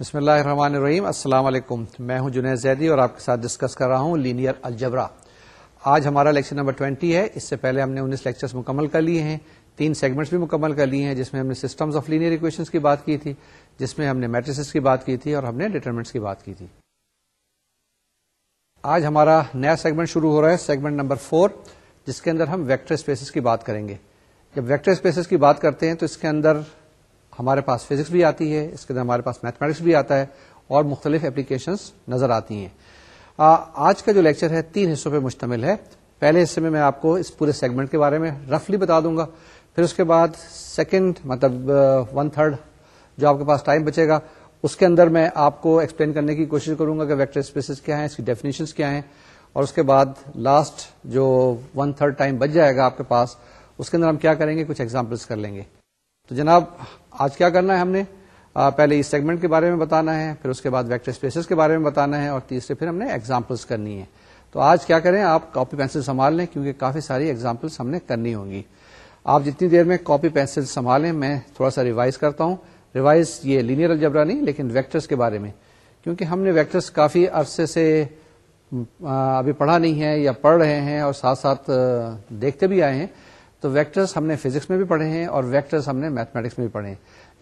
بسم اللہ الرحمن الرحیم السلام علیکم میں ہوں جنید زیدی اور آپ کے ساتھ ڈسکس کر رہا ہوں لینئر الجبرا آج ہمارا لیکچر نمبر 20 ہے اس سے پہلے ہم نے انیس لیکچرز مکمل کر لیے ہیں تین سیگمنٹس بھی مکمل کر لیے ہیں جس میں ہم نے سسٹمز آف لینئر ایکویشنز کی بات کی تھی جس میں ہم نے میٹریسز کی بات کی تھی اور ہم نے ڈیٹرمنٹس کی بات کی تھی آج ہمارا نیا سیگمنٹ شروع ہو رہا ہے سیگمنٹ نمبر فور جس کے اندر ہم ویکٹر اسپیسز کی بات کریں گے جب ویکٹر اسپیسز کی بات کرتے ہیں تو اس کے اندر ہمارے پاس فزکس بھی آتی ہے اس کے اندر ہمارے پاس میتھمیٹکس بھی آتا ہے اور مختلف اپلیکیشنس نظر آتی ہیں آج کا جو لیکچر ہے تین حصوں پہ مشتمل ہے پہلے حصے میں میں آپ کو اس پورے سیگمنٹ کے بارے میں رفلی بتا دوں گا پھر اس کے بعد سیکنڈ مطلب ون تھرڈ جو آپ کے پاس ٹائم بچے گا اس کے اندر میں آپ کو ایکسپلین کرنے کی کوشش کروں گا کہ ویکٹر اسپیسز کیا ہیں اس کی ڈیفینیشنس کیا ہیں اور اس کے بعد لاسٹ جو ون تھرڈ ٹائم بچ جائے گا آپ کے پاس اس کے اندر ہم کیا کریں گے کچھ ایگزامپلس کر لیں گے تو جناب آج کیا کرنا ہے ہم نے پہلے اس سیگمنٹ کے بارے میں بتانا ہے پھر اس کے بعد ویکٹر اسپیسیز کے بارے میں بتانا ہے اور تیسرے پھر ہم نے ایگزامپلس کرنی ہے تو آج کیا کریں آپ کاپی پینسل سنبھال لیں کیونکہ کافی ساری ایگزامپلس ہم نے کرنی ہوں گی آپ جتنی دیر میں کاپی پینسل سنبھالیں میں تھوڑا سا ریوائز کرتا ہوں ریوائز یہ لینئر الجبرا نہیں لیکن ویکٹرس کے بارے میں کیونکہ ہم نے ویکٹرس کافی عرصے سے ابھی پڑھا نہیں ہے یا پڑھ رہے ہیں اور ساتھ ساتھ دیکھتے بھی آئے ہیں تو ویکٹرس ہم نے فزکس میں بھی پڑھے ہیں اور ویکٹرس ہم نے میتھمیٹکس میں بھی پڑھے ہیں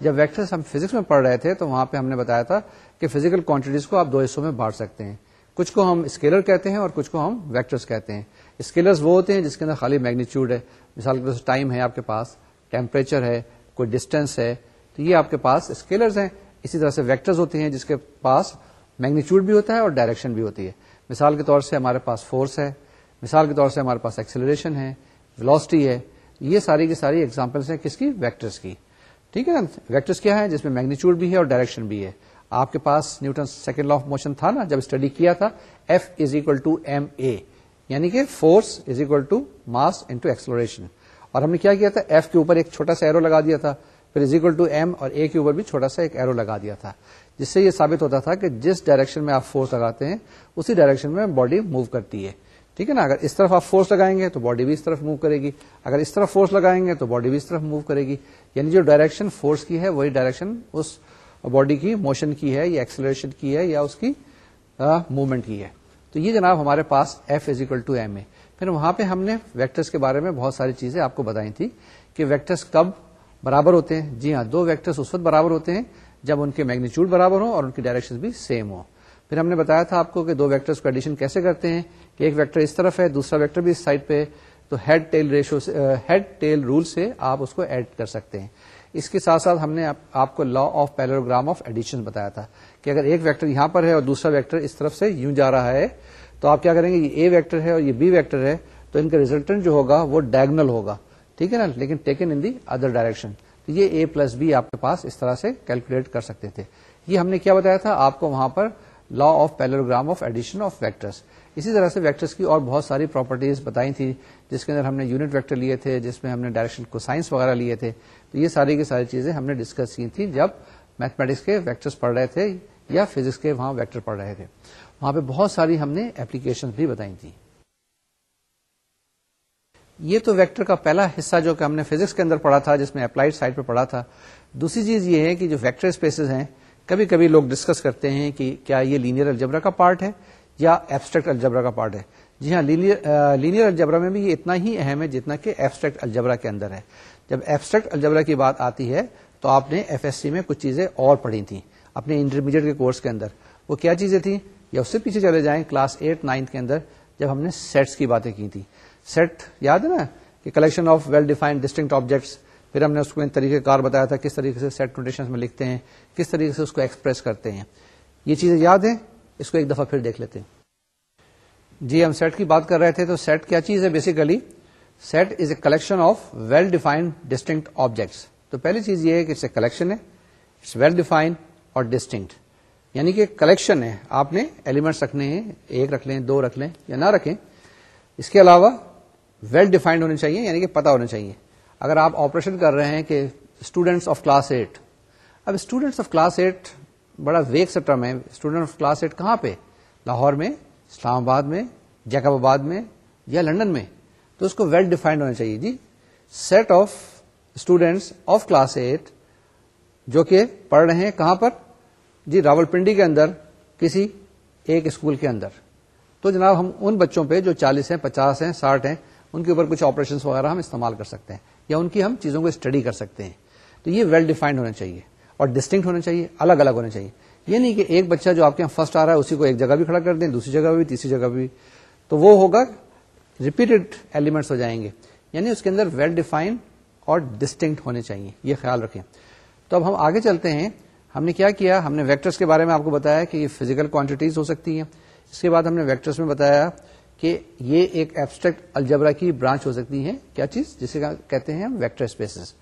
جب ویکٹرس ہم فزکس میں پڑھ رہے تھے تو وہاں پہ ہم نے بتایا تھا کہ فزیکل کوانٹیٹیز کو آپ دو حصوں میں بانٹ سکتے ہیں کچھ کو ہم اسکیلر کہتے ہیں اور کچھ کو ہم ویکٹرس کہتے ہیں اسکیلرز وہ ہوتے ہیں جس کے اندر خالی میگنیچیوڈ ہے مثال کے طور سے ٹائم ہے آپ کے پاس ٹیمپریچر ہے کوئی ڈسٹینس ہے تو یہ آپ کے پاس اسکیلرز ہیں اسی طرح سے ویکٹرز ہوتے ہیں جس کے پاس میگنیچیوڈ بھی ہوتا ہے اور ڈائریکشن بھی ہوتی ہے مثال کے طور سے ہمارے پاس فورس ہے مثال کے طور سے ہمارے پاس ایکسیلریشن ہے ویلوسٹی ہے یہ ساری کی ساری ایگزامپلس ہیں کس کی ویکٹرس کی ٹھیک ہے نا ویکٹرس کیا ہے جس میں میگنیچیوڈ بھی ہے اور ڈائریکشن بھی ہے آپ کے پاس Newton second law of motion تھا نا جب اسٹڈی کیا تھا F is equal to M A یعنی کہ force is equal to mass into exploration اور ہم نے کیا کیا تھا ایف کے اوپر ایک چھوٹا سا ایرو لگا دیا تھا پھر از اکول ٹو ایم اور اے کے اوپر بھی چھوٹا سا ایک ایرو لگا دیا تھا جس سے یہ ثابت ہوتا تھا کہ جس ڈائریکشن میں آپ فورس لگاتے ہیں اسی ڈائریکشن میں باڈی موو کرتی ہے ٹھیک ہے نا اگر اس طرف آپ فورس لگائیں گے تو باڈی بھی اس طرف موو کرے گی اگر اس طرف فورس لگائیں گے تو باڈی بھی اس طرف موو کرے گی یعنی جو ڈائریکشن فورس کی ہے وہی ڈائریکشن اس باڈی کی موشن کی ہے یا ایکسلریشن کی ہے یا اس کی موومنٹ کی ہے تو یہ جناب ہمارے پاس F is equal to M A پھر وہاں پہ ہم نے ویکٹرس کے بارے میں بہت ساری چیزیں آپ کو بتائی تھی کہ ویکٹرس کب برابر ہوتے ہیں جی ہاں دو ویکٹرس اس وقت برابر ہوتے ہیں جب ان کے میگنیچیوڈ برابر ہوں اور ان کی ڈائریکشن بھی سیم ہوں پھر ہم نے بتایا تھا آپ کو کہ دو ویکٹرز کو ایڈیشن کیسے کرتے ہیں کہ ایک ویکٹر اس طرف ہے دوسرا ویکٹر بھی اس سائڈ پہ تو head tail tail ratio head rule سے آپ اس کو ایڈ کر سکتے ہیں اس کے ساتھ ساتھ ہم نے آپ کو law of parallelogram of addition بتایا تھا کہ اگر ایک ویکٹر یہاں پر ہے اور دوسرا ویکٹر اس طرف سے یوں جا رہا ہے تو آپ کیا کریں گے یہ اے ویکٹر ہے اور یہ بی ویکٹر ہے تو ان کا ریزلٹنٹ جو ہوگا وہ ڈائگنل ہوگا ٹھیک ہے نا لیکن taken in the other direction یہ اے پلس بی آپ کے پاس اس طرح سے کیلکولیٹ کر سکتے تھے یہ ہم نے کیا بتایا تھا آپ کو وہاں پر law of parallelogram of addition of vectors اسی طرح سے ویکٹرس کی اور بہت ساری پراپرٹیز بتائی تھی جس کے اندر ہم نے یونٹ ویکٹر لیے تھے جس میں ہم نے ڈائریکشن کو سائنس وغیرہ لیے تھے تو یہ ساری کی ساری چیزیں ہم نے ڈسکس کی تھیں جب میتھمیٹکس کے ویکٹرس پڑھ رہے تھے یا فزکس کے وہاں ویکٹر پڑھ رہے تھے وہاں پہ بہت ساری ہم نے اپلیکیشن بھی بتائی تھی یہ تو ویکٹر کا پہلا حصہ جو کہ ہم نے فزکس کے اندر پڑھا تھا جس میں اپلائڈ سائڈ پہ پڑھا تھا دوسری چیز یہ ہے کہ جو ویکٹر اسپیسیز ہیں کبھی کبھی لوگ ڈسکس کرتے ہیں کہ کیا یہ لینئر الجبرا کا پارٹ ہے یا ایبسٹریکٹ الجبرا کا پارٹ ہے جی ہاں لینئر الجبرا میں بھی یہ اتنا ہی اہم ہے جتنا کہ ایبسٹریکٹ الجبرا کے اندر ہے جب ایبسٹریکٹ الجبرا کی بات آتی ہے تو آپ نے ایف ایس سی میں کچھ چیزیں اور پڑھی تھیں اپنے انٹرمیڈیٹ کے کورس کے اندر وہ کیا چیزیں تھیں یا اس سے پیچھے چلے جائیں کلاس ایٹ نائنتھ کے اندر جب ہم نے سیٹس کی باتیں کی تھی سیٹ یاد ہے نا کہ collection of well defined distinct objects پھر ہم نے اس کو ان طریقے کار بتایا تھا کس طریقے سے سیٹ کنڈیشن میں لکھتے ہیں کس طریقے سے اس کو ایکسپریس کرتے ہیں یہ چیزیں یاد ہیں اس کو ایک دفعہ پھر دیکھ لیتے ہیں جی ہم سیٹ کی بات کر رہے تھے تو سیٹ کیا چیز ہے basically set is a collection of well defined distinct objects تو پہلی چیز یہ ہے کہ اٹس اے کلیکشن ہے اٹس ویل ڈیفائنڈ اور ڈسٹنکٹ یعنی کہ کلیکشن ہے آپ نے ایلیمنٹس رکھنے ہیں ایک رکھ لیں دو رکھ لیں یا نہ رکھیں اس کے علاوہ ویل ڈیفائنڈ ہونے چاہیے یعنی کہ پتا ہونا چاہیے اگر آپ آپریشن کر رہے ہیں کہ اسٹوڈینٹس آف کلاس ایٹ اب اسٹوڈینٹس آف کلاس ایٹ بڑا ویک سٹر میں اسٹوڈنٹ آف کلاس ایٹ کہاں پہ لاہور میں اسلام آباد میں جیکب آباد میں یا لنڈن میں تو اس کو ویل ڈیفائنڈ ہونا چاہیے جی set of students of class eight جو کہ پڑھ رہے ہیں کہاں پر جی راول پنڈی کے اندر کسی ایک اسکول کے اندر تو جناب ہم ان بچوں پہ جو چالیس ہیں پچاس ہیں ساٹھ ہیں ان کے اوپر کچھ آپریشن وغیرہ ہم استعمال کر سکتے ہیں یا ان کی ہم چیزوں کو اسٹڈی کر سکتے ہیں تو یہ ویل ڈیفائنڈ ہونا چاہیے اور ڈسٹنکٹ ہونا چاہیے الگ الگ ہونا چاہیے یہ نہیں کہ ایک بچہ جو آپ کے یہاں فرسٹ آ رہا ہے اسی کو ایک جگہ بھی کھڑا کر دیں دوسری جگہ بھی تیسری جگہ بھی تو وہ ہوگا ریپیٹڈ ایلیمنٹس ہو جائیں گے یعنی اس کے اندر ویل ڈیفائنڈ اور ڈسٹنکٹ ہونے چاہیے یہ خیال رکھیں تو اب ہم آگے چلتے ہیں ہم نے کیا کیا ہم نے ویکٹرس کے بارے میں آپ کو بتایا کہ یہ فیزیکل کوانٹیٹیز ہو سکتی ہیں اس کے بعد ہم نے ویکٹرس میں بتایا کہ یہ ایک ایبسٹریکٹ الجبرا کی برانچ ہو سکتی ہے کیا چیز جسے کہتے ہیں ویکٹر اسپیسز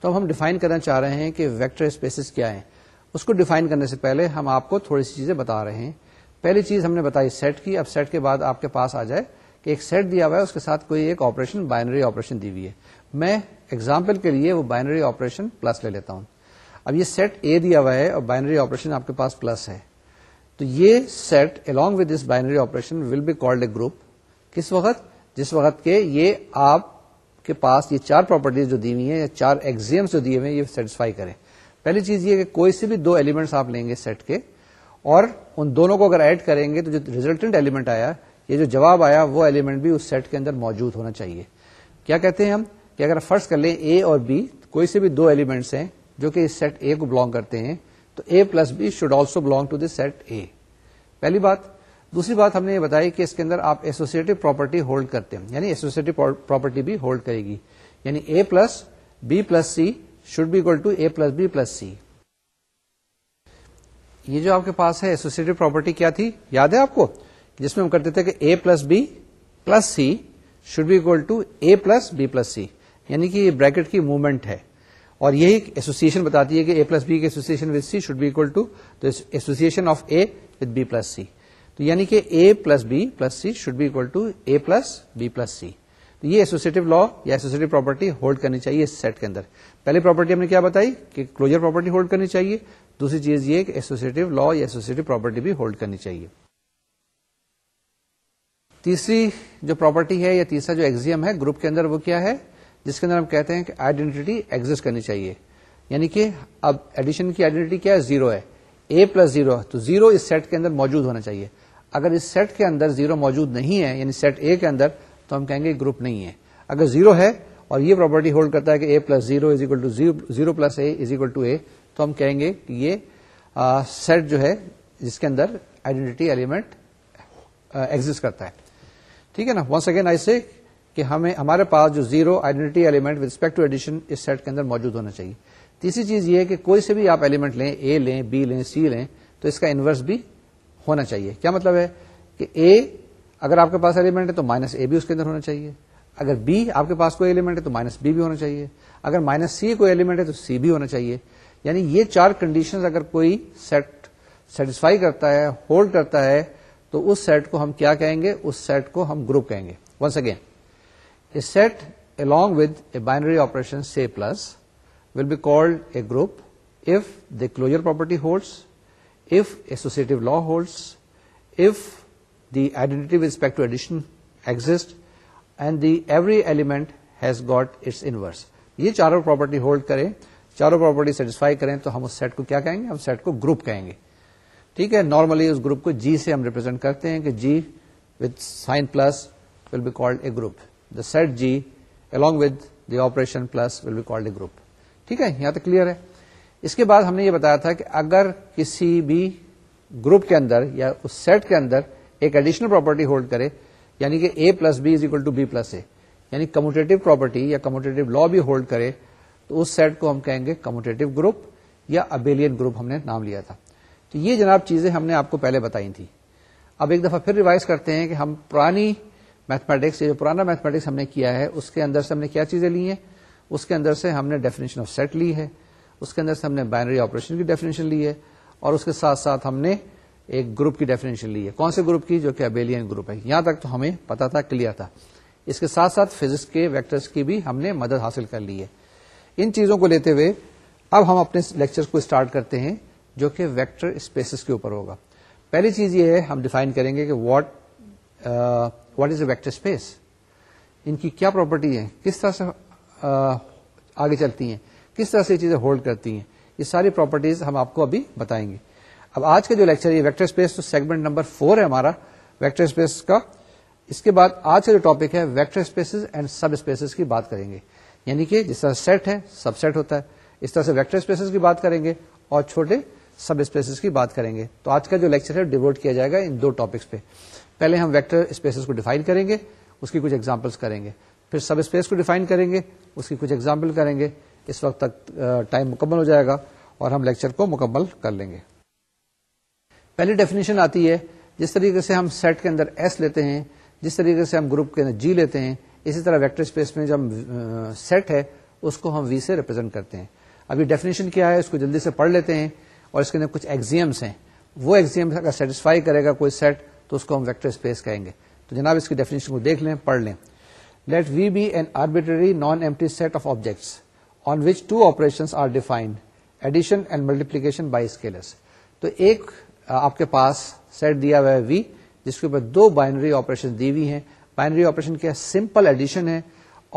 تو اب ہم ڈیفائن کرنا چاہ رہے ہیں کہ ویکٹر اسپیسز کیا ہیں اس کو ڈیفائن کرنے سے پہلے ہم آپ کو تھوڑی سی چیزیں بتا رہے ہیں پہلی چیز ہم نے بتائی سیٹ کی اب سیٹ کے بعد آپ کے پاس آ جائے کہ ایک سیٹ دیا ہوا ہے اس کے ساتھ کوئی ایک آپریشن بائنری آپریشن دی ہوئی ہے میں ایگزامپل کے لیے وہ بائنری آپریشن پلس لے لیتا ہوں اب یہ سیٹ اے دیا ہوا ہے اور بائنری آپریشن آپ کے پاس پلس ہے تو یہ set along with this binary operation will be called a group کس وقت جس وقت کے یہ آپ کے پاس یہ چار پراپرٹیز جو دی ہوئی ہیں یا چار ایگزیمس جو دیے ہوئے ہیں یہ سیٹسفائی کریں پہلی چیز یہ کہ کوئی سے بھی دو ایلیمنٹس آپ لیں گے سیٹ کے اور ان دونوں کو اگر ایڈ کریں گے تو جو ریزلٹنٹ ایلیمنٹ آیا یہ جو جواب آیا وہ ایلیمنٹ بھی اس سیٹ کے اندر موجود ہونا چاہیے کیا کہتے ہیں ہم کہ اگر فرسٹ کر لیں اے اور بی کوئی سے بھی دو ایلیمنٹس ہیں جو کہ اس سیٹ اے کو بلانگ کرتے ہیں تو A plus B should also belong to this set A پہلی بات دوسری بات ہم نے یہ بتائی کہ اس کے اندر آپ ایسوسیٹو پراپرٹی ہولڈ کرتے ہیں یعنی ایسوسیٹو پراپرٹی بھی ہولڈ کرے گی یعنی A plus B plus C should be equal to A plus B plus C یہ جو آپ کے پاس ہے ایسوسیٹو پراپرٹی کیا تھی یاد ہے آپ کو جس میں ہم کرتے تھے کہ A plus B plus C should be equal to A plus B plus C یعنی کہ یہ بریکٹ کی موومنٹ ہے اور یہی ایسوسیشن بتاتی ہے کہ اے پلس بی کے association with C should be equal to association of A with B plus C تو یعنی کہ A plus B plus C should be equal to A plus B plus C تو یہ associative لا یا associative property hold کرنی چاہیے اس set کے اندر پہلی پراپرٹی ہم نے کیا بتائی کہ کلوجر پراپرٹی ہولڈ کرنی چاہیے دوسری چیز یہ کہ ایسوسیٹو لا یا ایسوسیٹو پراپرٹی بھی ہولڈ کرنی چاہیے تیسری جو پراپرٹی ہے یا تیسرا جو ایگزیم ہے گروپ کے اندر وہ کیا ہے جس کے اندر ہم کہتے ہیں کہ آئیڈینٹی ایگزٹ کرنی چاہیے یعنی کہ اب ایڈیشن کی آئیڈینٹی کیا ہے زیرو ہے اے پلس زیرو تو زیرو اس سیٹ کے اندر موجود ہونا چاہیے اگر اس سیٹ کے اندر زیرو موجود نہیں ہے یعنی سیٹ اے کے اندر تو ہم کہیں گے گروپ نہیں ہے اگر زیرو ہے اور یہ پراپرٹی ہولڈ کرتا ہے کہ A plus zero is equal to zero plus A is equal to A تو ہم کہیں گے کہ یہ سیٹ جو ہے جس کے اندر آئیڈینٹی ایلیمنٹ ایگزٹ کرتا ہے ٹھیک ہے نا ون سیکنڈ آئی سے کہ ہمیں ہمارے پاس جو zero identity element respect to addition us set کے اندر موجود ہونا چاہیے تیسری چیز یہ ہے کہ کوئی سے بھی آپ ایلیمنٹ لیں اے لیں بی لیں سی لیں تو اس کا انورس بھی ہونا چاہیے کیا مطلب ہے کہ اے اگر آپ کے پاس ایلیمنٹ ہے تو مائنس اے بھی اس کے اندر ہونا چاہیے اگر بی آپ کے پاس کوئی ایلیمنٹ ہے تو مائنس بی بھی ہونا چاہیے اگر مائنس سی کوئی ایلیمنٹ ہے تو سی بھی ہونا چاہیے یعنی یہ چار کنڈیشن اگر کوئی سیٹ سیٹسفائی کرتا ہے ہولڈ کرتا ہے تو اس سیٹ کو ہم کیا کہیں گے اس سیٹ کو ہم گروپ کہیں گے once again a set along with a operation operation C plus will be a group if the closure property holds law holds identity respect to addition exist and the every element has got its inverse یہ چاروں property hold کریں چاروں property satisfy کریں تو ہم اس set کو کیا کہیں گے ہم سیٹ کو گروپ کہیں گے ٹھیک ہے نارملی اس گروپ کو جی سے ہم ریپرزینٹ کرتے ہیں کہ G with sign plus will be called a group the set G along with the operation plus will be called a group ٹھیک ہے یہاں تک کلیئر ہے اس کے بعد ہم نے یہ بتایا تھا کہ اگر کسی بھی گروپ کے اندر یا اس سیٹ کے اندر ایک ایڈیشنل پراپرٹی ہولڈ کرے یعنی کہ A plus B is equal to B plus A یعنی کموٹیٹو پراپرٹی یا کموٹیٹو لا بھی ہولڈ کرے تو اس سیٹ کو ہم کہیں گے کموٹیٹو گروپ یا ابیلین گروپ ہم نے نام لیا تھا تو یہ جناب چیزیں ہم نے آپ کو پہلے بتائی تھیں اب ایک دفعہ پھر ریوائز کرتے ہیں کہ ہم پرانی میتھمیٹکس جو پرانا میتھمیٹکس ہم نے کیا ہے اس کے اندر سے ہم نے کیا چیزیں لی ہیں اس کے اندر سے ہم نے ڈیفینیشن آف سیٹ لی ہے اس کے اندر سے ہم نے بائنری آپریشن کی ڈیفینیشن لی ہے اور اس کے ساتھ ساتھ ہم نے ایک گروپ کی ڈیفینیشن لی ہے کون سے گروپ کی جو کہ ابیلین گروپ ہے یہاں تک تو ہمیں پتا تھا کلیئر تھا اس کے ساتھ ساتھ فزکس کے ویکٹرز کی بھی ہم نے مدد حاصل کر لی ہے ان چیزوں کو لیتے ہوئے اب ہم اپنے لیکچر کو اسٹارٹ کرتے ہیں جو کہ ویکٹر اسپیسیز کے اوپر ہوگا پہلی چیز یہ ہے ہم ڈیفائن کریں گے کہ what what is a vector space ان کی کیا پراپرٹی ہے کس طرح سے uh, آگے چلتی ہیں کس طرح سے چیزیں ہولڈ کرتی ہیں یہ ساری پراپرٹیز ہم آپ کو ابھی بتائیں گے اب آج کا جو لیکچر یہ ویکٹر اسپیس تو سیگمنٹ نمبر فور ہے ہمارا ویکٹر اسپیس کا اس کے بعد آج کا جو ٹاپک ہے vector spaces and subspaces کی بات کریں گے یعنی کہ جس طرح سیٹ ہے سب سیٹ ہوتا ہے اس طرح سے ویکٹر اسپیسیز کی بات کریں گے اور چھوٹے سب اسپیسیز کی بات کریں گے تو آج کا جو لیکچر ہے ڈیوٹ کیا جائے گا ان دو ٹاپکس پہ پہلے ہم ویکٹر اسپیسیز کو ڈیفائن کریں گے اس کی کچھ ایگزامپلس کریں گے پھر سب اسپیس کو ڈیفائن کریں گے اس کی کچھ ایگزامپل کریں گے اس وقت تک ٹائم مکمل ہو جائے گا اور ہم لیکچر کو مکمل کر لیں گے پہلی ڈیفینیشن آتی ہے جس طریقے سے ہم سیٹ کے اندر ایس لیتے ہیں جس طریقے سے ہم گروپ کے اندر جی لیتے ہیں اسی طرح ویکٹر اسپیس میں جو ہم سیٹ ہے اس کو ہم وی سے ریپرزینٹ کرتے ہیں ابھی ڈیفینیشن کیا ہے اس کو جلدی سے پڑھ لیتے ہیں اور اس کے اندر کچھ ایگزیمس ہیں وہ ایگزیم اگر سیٹسفائی کرے گا کوئی سیٹ تو اس کو ہم ویکٹر اسپیس کہیں گے تو جناب اس کی ڈیفینیشن کو دیکھ لیں پڑھ لیں let V be an arbitrary non empty set of objects multiplication by scalars تو ایک آپ کے پاس سیٹ دیا ہوا ہے وی جس کے اوپر دو بائنری آپریشن دی ہوئی ہیں بائنری آپریشن کیا سمپل ایڈیشن ہے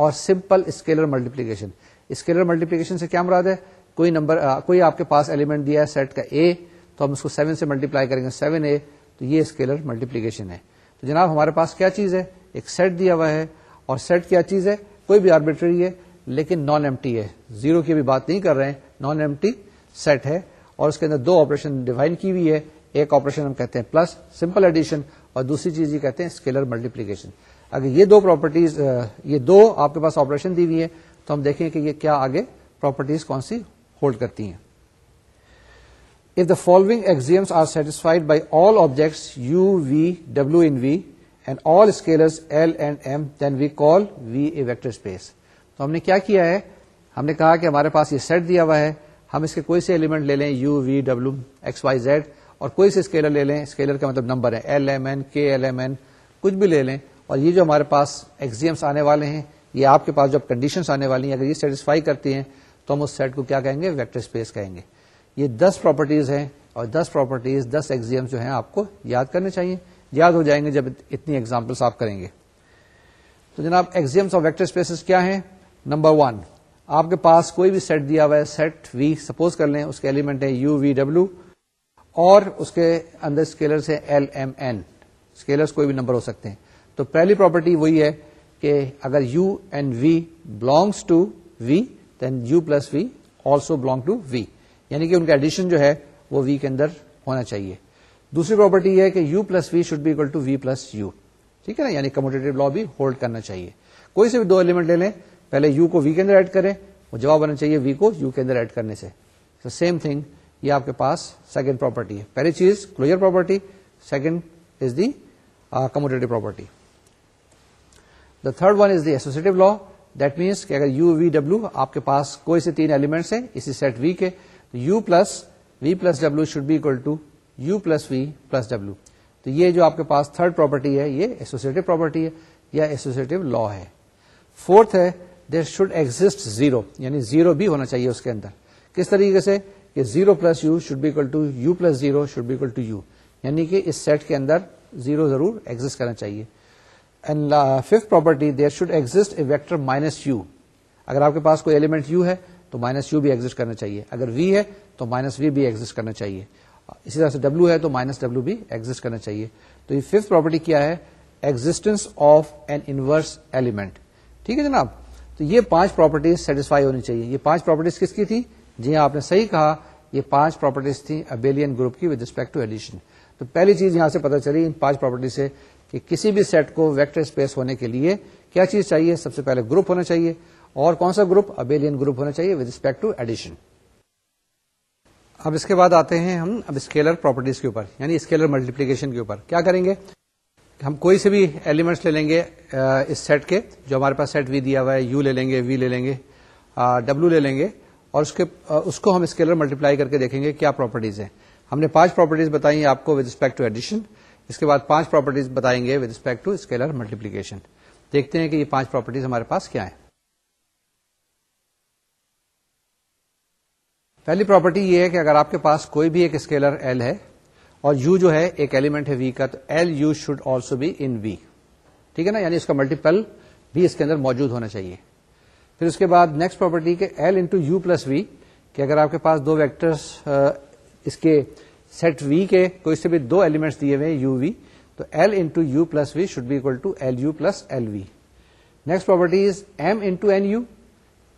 اور simple scalar multiplication scalar multiplication سے کیا مراد ہے کوئی نمبر کوئی آپ کے پاس ایلیمنٹ دیا ہے سیٹ کا اے تو ہم اس کو سیون سے ملٹیپلائی کریں گے سیون اے تو یہ اسکیلر ملٹیپلیکیشن ہے تو جناب ہمارے پاس کیا چیز ہے ایک سیٹ دیا ہوا ہے اور سیٹ کیا چیز ہے کوئی بھی آربیٹری ہے لیکن نان ایم ٹی ہے زیرو کی بھی بات نہیں کر رہے ہیں نان ایم ٹی سیٹ ہے اور اس کے اندر دو آپریشن ڈیوائن کی ہوئی ہے ایک آپریشن ہم کہتے ہیں پلس سمپل ایڈیشن اور دوسری چیز یہ کہتے ہیں اسکیلر ملٹیپلیکیشن اگر یہ دو پراپرٹیز یہ دو آپ کے پاس آپریشن دی ہوئی ہے تو ہم دیکھیں کہ یہ کیا آگے پراپرٹیز کون سی ہولڈ کرتی ہیں if the following axioms are satisfied by all objects U V W in V and all scalar L and M then we call V vector space تو ہم نے کیا کیا ہے ہم نے کہا کہ ہمارے پاس یہ سیٹ دیا ہوا ہے ہم اس کے کوئی سے ایلیمنٹ لے لیں U V W X Y Z اور کوئی سے اسکیلر لے لیں اسکیلر کا مطلب نمبر ہے ایل ایم این کے ایل ایم این کچھ بھی لے لیں اور یہ جو ہمارے پاس ایگزیمس آنے والے ہیں یہ آپ کے پاس جو کنڈیشن آنے والی ہیں اگر یہ سیٹسفائی کرتی ہیں تو ہم اس سیٹ کو کیا کہیں گے ویکٹر اسپیس کہیں گے یہ دس پراپرٹیز ہیں اور دس پراپرٹیز دس ایگزیم جو ہیں آپ کو یاد کرنے چاہیے یاد ہو جائیں گے جب اتنی ایگزامپلس آپ کریں گے تو جناب ایگزیمس اور ہیں نمبر ون آپ کے پاس کوئی بھی سیٹ دیا ہوا ہے سیٹ وی سپوز کر لیں اس کے ایلیمنٹ ہے یو وی ڈبلو اور اس کے اندر scalar L M N scalar کوئی بھی نمبر ہو سکتے ہیں تو پہلی پراپرٹی وہی ہے کہ اگر U and V belongs to V then U plus V also belong to V یعنی کہ ان کا ایڈیشن جو ہے وہ وی کے اندر ہونا چاہیے دوسری پراپرٹی یہ کہ U plus V should equal to V plus U ٹھیک ہے نا یعنی کمپوٹیو لا بھی ہولڈ کرنا چاہیے کوئی سے بھی دو ایلیمنٹ لے لیں پہلے یو کو وی کے اندر ایڈ کریں وہ جواب آنا چاہیے وی کو یو کے اندر ایڈ کرنے سے سیم تھنگ یہ آپ کے پاس سیکنڈ پراپرٹی ہے پہلی چیز closure property second is the property the third one is the associative law that means کہ اگر یو وی ڈبلو آپ کے پاس کوئی سے تین ایلیمنٹس ہیں اسی سیٹ وی کے U plus V plus W should be equal to U plus V plus W تو یہ جو آپ کے پاس تھرڈ پراپرٹی ہے یہ ایسوسیٹو پراپرٹی ہے یا ایسوسیٹو لا ہے فورتھ ہے دیر شوڈ ایگزٹ زیرو یعنی زیرو بھی ہونا چاہیے اس کے اندر کس طریقے سے کہ زیرو پلس یو شوڈ بھی equal to U plus zero should بھی اکول ٹو یو یعنی کہ اس سیٹ کے اندر زیرو ضرور ایگزٹ کرنا چاہیے fifth property there should exist a vector minus U اگر آپ کے پاس کوئی ایلیمنٹ یو ہے تو مائنس یو بھی ایگزٹ کرنا چاہیے اگر وی ہے تو مائنس وی بھی ایگزٹ کرنا چاہیے اسی طرح سے ڈبلو ہے تو مائنس ڈبلو بھی ایگزٹ کرنا چاہیے تو یہ ففتھ پراپرٹی کیا ہے existence of an inverse element ٹھیک ہے جناب تو یہ پانچ پراپرٹیز سیٹسفائی ہونی چاہیے یہ پانچ پراپرٹیز کس کی تھی جی ہاں، آپ نے صحیح کہا یہ پانچ پراپرٹیز تھیں ابیلین گروپ کی ریسپیکٹ ٹو ایڈیشن تو پہلی چیز یہاں سے پتا چلی ان پانچ پراپرٹی سے کہ کسی بھی سیٹ کو ویکٹر اسپیس ہونے کے لیے کیا چیز چاہیے سب سے پہلے گروپ ہونا چاہیے اور کون سا گروپ ابیلین گروپ ہونا چاہیے ریسپیکٹ ٹو ایڈیشن اب اس کے بعد آتے ہیں ہم اب اسکیلر پراپرٹیز کے اوپر یعنی اسکیلر ملٹیپلیکیشن کے اوپر کیا کریں گے ہم کوئی سے بھی ایلیمنٹس لے لیں گے اس سیٹ کے جو ہمارے پاس سیٹ وی دیا ہوا ہے یو لے لیں گے وی لے لیں گے ڈبلو لے لیں گے اور اس کے اس کو ہم اسکیلر ملٹیپلائی کر کے دیکھیں گے کیا پراپرٹیز ہیں ہم نے پانچ پراپرٹیز بتائی آپ کو ود رسپیکٹ ٹو ایڈیشن اس کے بعد پانچ پراپرٹیز بتائیں گے with respect to scalar multiplication دیکھتے ہیں کہ یہ پانچ پراپرٹیز ہمارے پاس کیا ہیں پہلی پراپرٹی یہ ہے کہ اگر آپ کے پاس کوئی بھی ایک اسکیلر ایل ہے اور یو جو ہے ایک ایلیمنٹ ہے وی کا تو L U should also be in V ٹھیک ہے نا یعنی اس کا ملٹیپل بھی اس کے اندر موجود ہونا چاہیے پھر اس کے بعد نیکسٹ پراپرٹی کے L into U plus V کہ اگر آپ کے پاس دو ویکٹرس اس کے سیٹ وی کے کوئی سے بھی دو ایلیمنٹس دیے ہوئے یو وی تو L into U plus V should be equal to L U plus L V next property is M into N U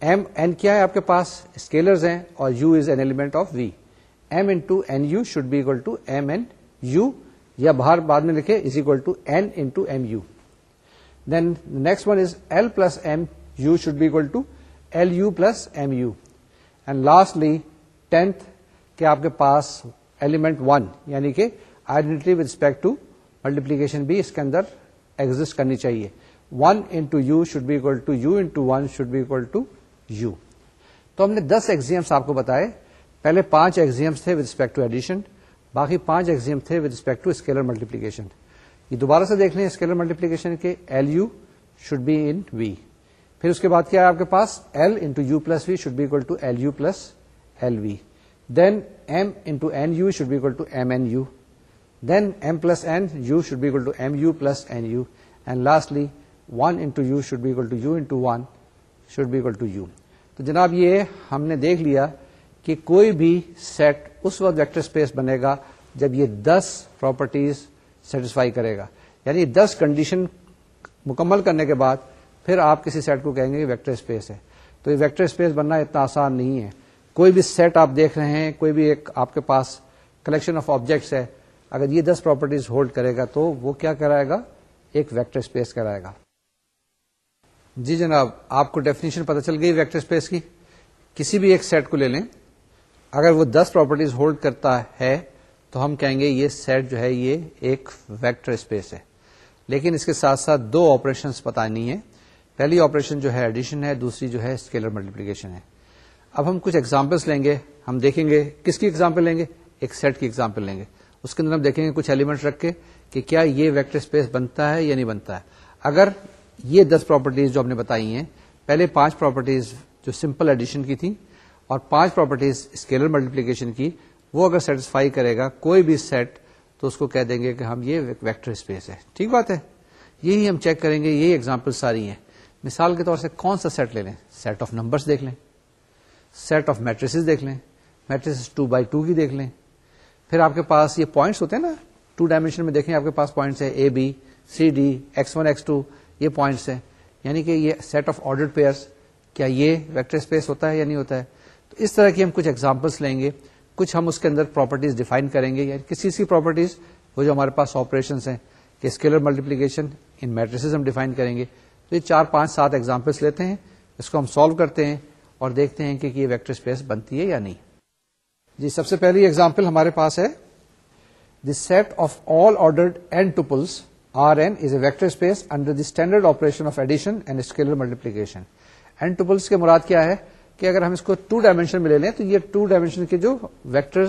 M N کیا ہے آپ کے پاس اسکیلرز ہیں اور U is an element of V M N N to U should be equal to M N U یا باہر بعد میں لکھے is equal to N M U then next one is L plus M U should be equal to L U plus M U and lastly tenth کے آپ کے پاس element one یعنی کہ identity with respect to multiplication بھی اس کے اندر ایگزٹ کرنی چاہیے one into U should be equal to U into to one should be equal to U تو ہم نے دس ایگزامس آپ کو بتائے پہلے پانچ ایگزیمس تھے ود رسپیکٹ ٹو ایڈیشن باقی پانچ ایگزیم تھے with respect to scalar multiplication یہ دوبارہ سے دیکھ لیں اسکیلر ملٹیپلیکیشن کے L U should be in V پھر اس کے بعد کیا ہے آپ کے پاس L L L into U U plus plus V V should equal to then M into N U should be equal to M N U then M plus N N U U U should equal to M plus and lastly one one into into U U should should equal to equal to U تو جناب یہ ہم نے دیکھ لیا کہ کوئی بھی سیٹ اس وقت ویکٹر اسپیس بنے گا جب یہ دس پراپرٹیز سیٹسفائی کرے گا یعنی دس کنڈیشن مکمل کرنے کے بعد پھر آپ کسی سیٹ کو کہیں گے کہ ویکٹر اسپیس ہے تو یہ ویکٹر اسپیس بننا اتنا آسان نہیں ہے کوئی بھی سیٹ آپ دیکھ رہے ہیں کوئی بھی ایک آپ کے پاس کلیکشن آف آبجیکٹس ہے اگر یہ دس پراپرٹیز ہولڈ کرے گا تو وہ کیا کرائے گا ایک ویکٹر اسپیس کرائے گا جی جناب آپ کو ڈیفینیشن پتا چل گئی ویکٹر اسپیس کی کسی بھی ایک سیٹ کو لے لیں اگر وہ دس پراپرٹیز ہولڈ کرتا ہے تو ہم کہیں گے یہ سیٹ جو ہے یہ ایک ویکٹر اسپیس ہے لیکن اس کے ساتھ ساتھ دو آپریشن بتانی نہیں ہے پہلی آپریشن جو ہے ایڈیشن ہے دوسری جو ہے اسکیلر ملٹیپلیکیشن ہے اب ہم کچھ ایگزامپلس لیں گے ہم دیکھیں گے کس کی ایگزامپل لیں گے ایک سیٹ کی ایگزامپل لیں گے اس کے اندر ہم دیکھیں گے کچھ ایلیمنٹ رکھ کے کہ کیا یہ ویکٹر اسپیس بنتا ہے یا نہیں بنتا ہے اگر یہ دس پراپرٹیز جو ہم نے بتائی ہیں پہلے پانچ پراپرٹیز جو سمپل ایڈیشن کی تھیں اور پانچ پراپرٹیز اسکیلر ملٹیپلیکیشن کی وہ اگر سیٹسفائی کرے گا کوئی بھی سیٹ تو اس کو کہہ دیں گے کہ ہم یہ ویکٹر اسپیس ہے ٹھیک بات ہے یہی ہم چیک کریں گے یہی اگزامپل ساری ہیں مثال کے طور سے کون سا سیٹ لے لیں سیٹ آف نمبرس دیکھ لیں سیٹ آف میٹریسز دیکھ لیں میٹریسز ٹو بائی ٹو کی دیکھ لیں پھر آپ کے پاس یہ پوائنٹس ہوتے ہیں نا ٹو ڈائمینشن میں دیکھیں آپ کے پاس points A B C D X one X two یہ پوائنٹس ہیں یعنی کہ یہ سیٹ آف آرڈر پیئرس کیا یہ ویکٹر اسپیس ہوتا ہے یا نہیں ہوتا ہے اس طرح کی ہم کچھ ایگزامپلس لیں گے کچھ ہم اس کے اندر پراپرٹیز ڈیفائن کریں گے یا کسی سی پراپرٹیز وہ جو ہمارے پاس آپریشن ہیں کہ اسکیلر ملٹیپلیکیشن ان میٹریسز ہم ڈیفائن کریں گے تو یہ چار پانچ سات ایگزامپلس لیتے ہیں اس کو ہم سالو کرتے ہیں اور دیکھتے ہیں کہ یہ ویکٹر اسپیس بنتی ہے یا نہیں جی سب سے پہلی ایگزامپل ہمارے پاس ہے the set of all ordered and tuples R N is a vector space under the standard operation of addition and scalar multiplication and tuples کے مراد کیا ہے کہ اگر ہم اس کو ٹو ڈائمینشن میں لے لیں تو یہ ٹو ڈائمینشن کے جو ویکٹر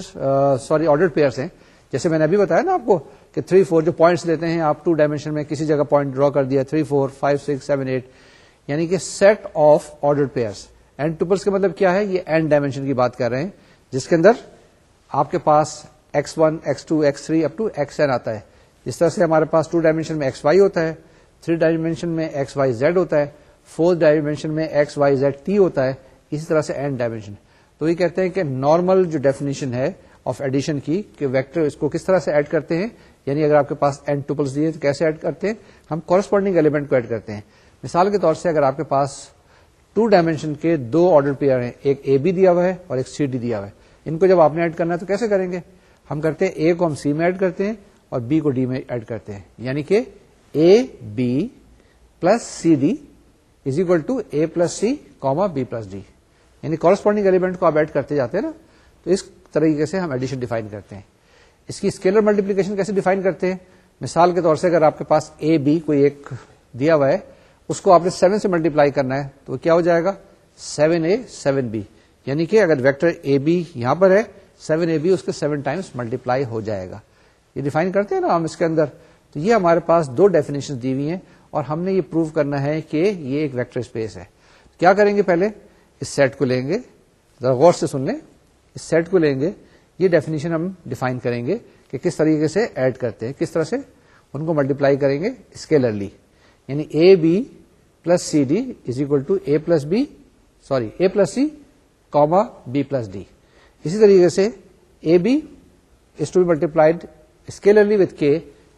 سوری آرڈر پیئرس ہیں جیسے میں نے ابھی بتایا نا آپ کو کہ تھری فور جو پوائنٹس لیتے ہیں آپ ٹو ڈائمینشن میں کسی جگہ پوائنٹ ڈرا کر دیا three four five six seven eight یعنی کہ set of order pairs N tuples کا مطلب کیا ہے یہ اینڈ ڈائمینشن کی بات کر رہے ہیں جس کے اندر آپ کے پاس X one X two X three up to X N آتا ہے جس طرح سے ہمارے پاس ٹو ڈائمینشن میں ایکس وائی ہوتا ہے تھری ڈائمینشن میں ایکس وائی زیڈ ہوتا ہے فورتھ ڈائمینشن میں ایکس وائی زیڈ ٹی ہوتا ہے اسی طرح سے اینڈ ڈائمینشن تو یہ کہتے ہیں کہ نارمل جو ڈیفینیشن ہے آف ایڈیشن کی کہ ویکٹر اس کو کس طرح سے ایڈ کرتے ہیں یعنی اگر آپ کے پاس ٹوپلس دیے تو کیسے ایڈ کرتے ہیں ہم کورسپونڈنگ ایلیمنٹ کو ایڈ کرتے ہیں مثال کے طور سے اگر آپ کے پاس ٹو ڈائمینشن کے دو آرڈر پیئر ہیں ایک اے بی دیا ہوا ہے اور ایک سی ڈی دیا ہوا ہے ان کو جب آپ نے ایڈ کرنا ہے تو کیسے کریں گے ہم کرتے ہیں اے کو ہم سی میں ایڈ کرتے ہیں اور بی کو ڈی میں ایڈ کرتے ہیں یعنی کہ A B plus C D is equal to A plus C comma B plus D یعنی کورسپونڈنگ ایلیمنٹ کو آپ ایڈ کرتے جاتے ہیں نا تو اس طریقے سے ہم ایڈیشن ڈیفائن کرتے ہیں اس کی اسکیلر ملٹیپلیکیشن کیسے ڈیفائن کرتے ہیں مثال کے طور سے اگر آپ کے پاس اے بی کوئی ایک دیا ہوا ہے اس کو آپ نے سیون سے ملٹیپلائی کرنا ہے تو کیا ہو جائے گا سیون اے سیون بی یعنی کہ اگر ویکٹر اے بی یہاں پر ہے سیون اے بی اس کے سیون ٹائمس ملٹیپلائی ہو جائے گا یہ ڈیفائن کرتے ہیں نا ہم اس کے اندر تو یہ ہمارے پاس دو ڈیفینیشن دی ہوئی ہیں اور ہم نے یہ پروو کرنا ہے کہ یہ ایک ویکٹر اسپیس ہے کیا کریں گے پہلے اس سیٹ کو لیں گے ذرا غور سے سن لیں اس سیٹ کو لیں گے یہ ڈیفینیشن ہم ڈیفائن کریں گے کہ کس طریقے سے ایڈ کرتے ہیں کس طرح سے ان کو ملٹیپلائی کریں گے اسکیلرلی یعنی A B plus C D is equal to A plus B sorry A plus C comma B plus D اسی طریقے سے A B is to B multiplied scalarly with K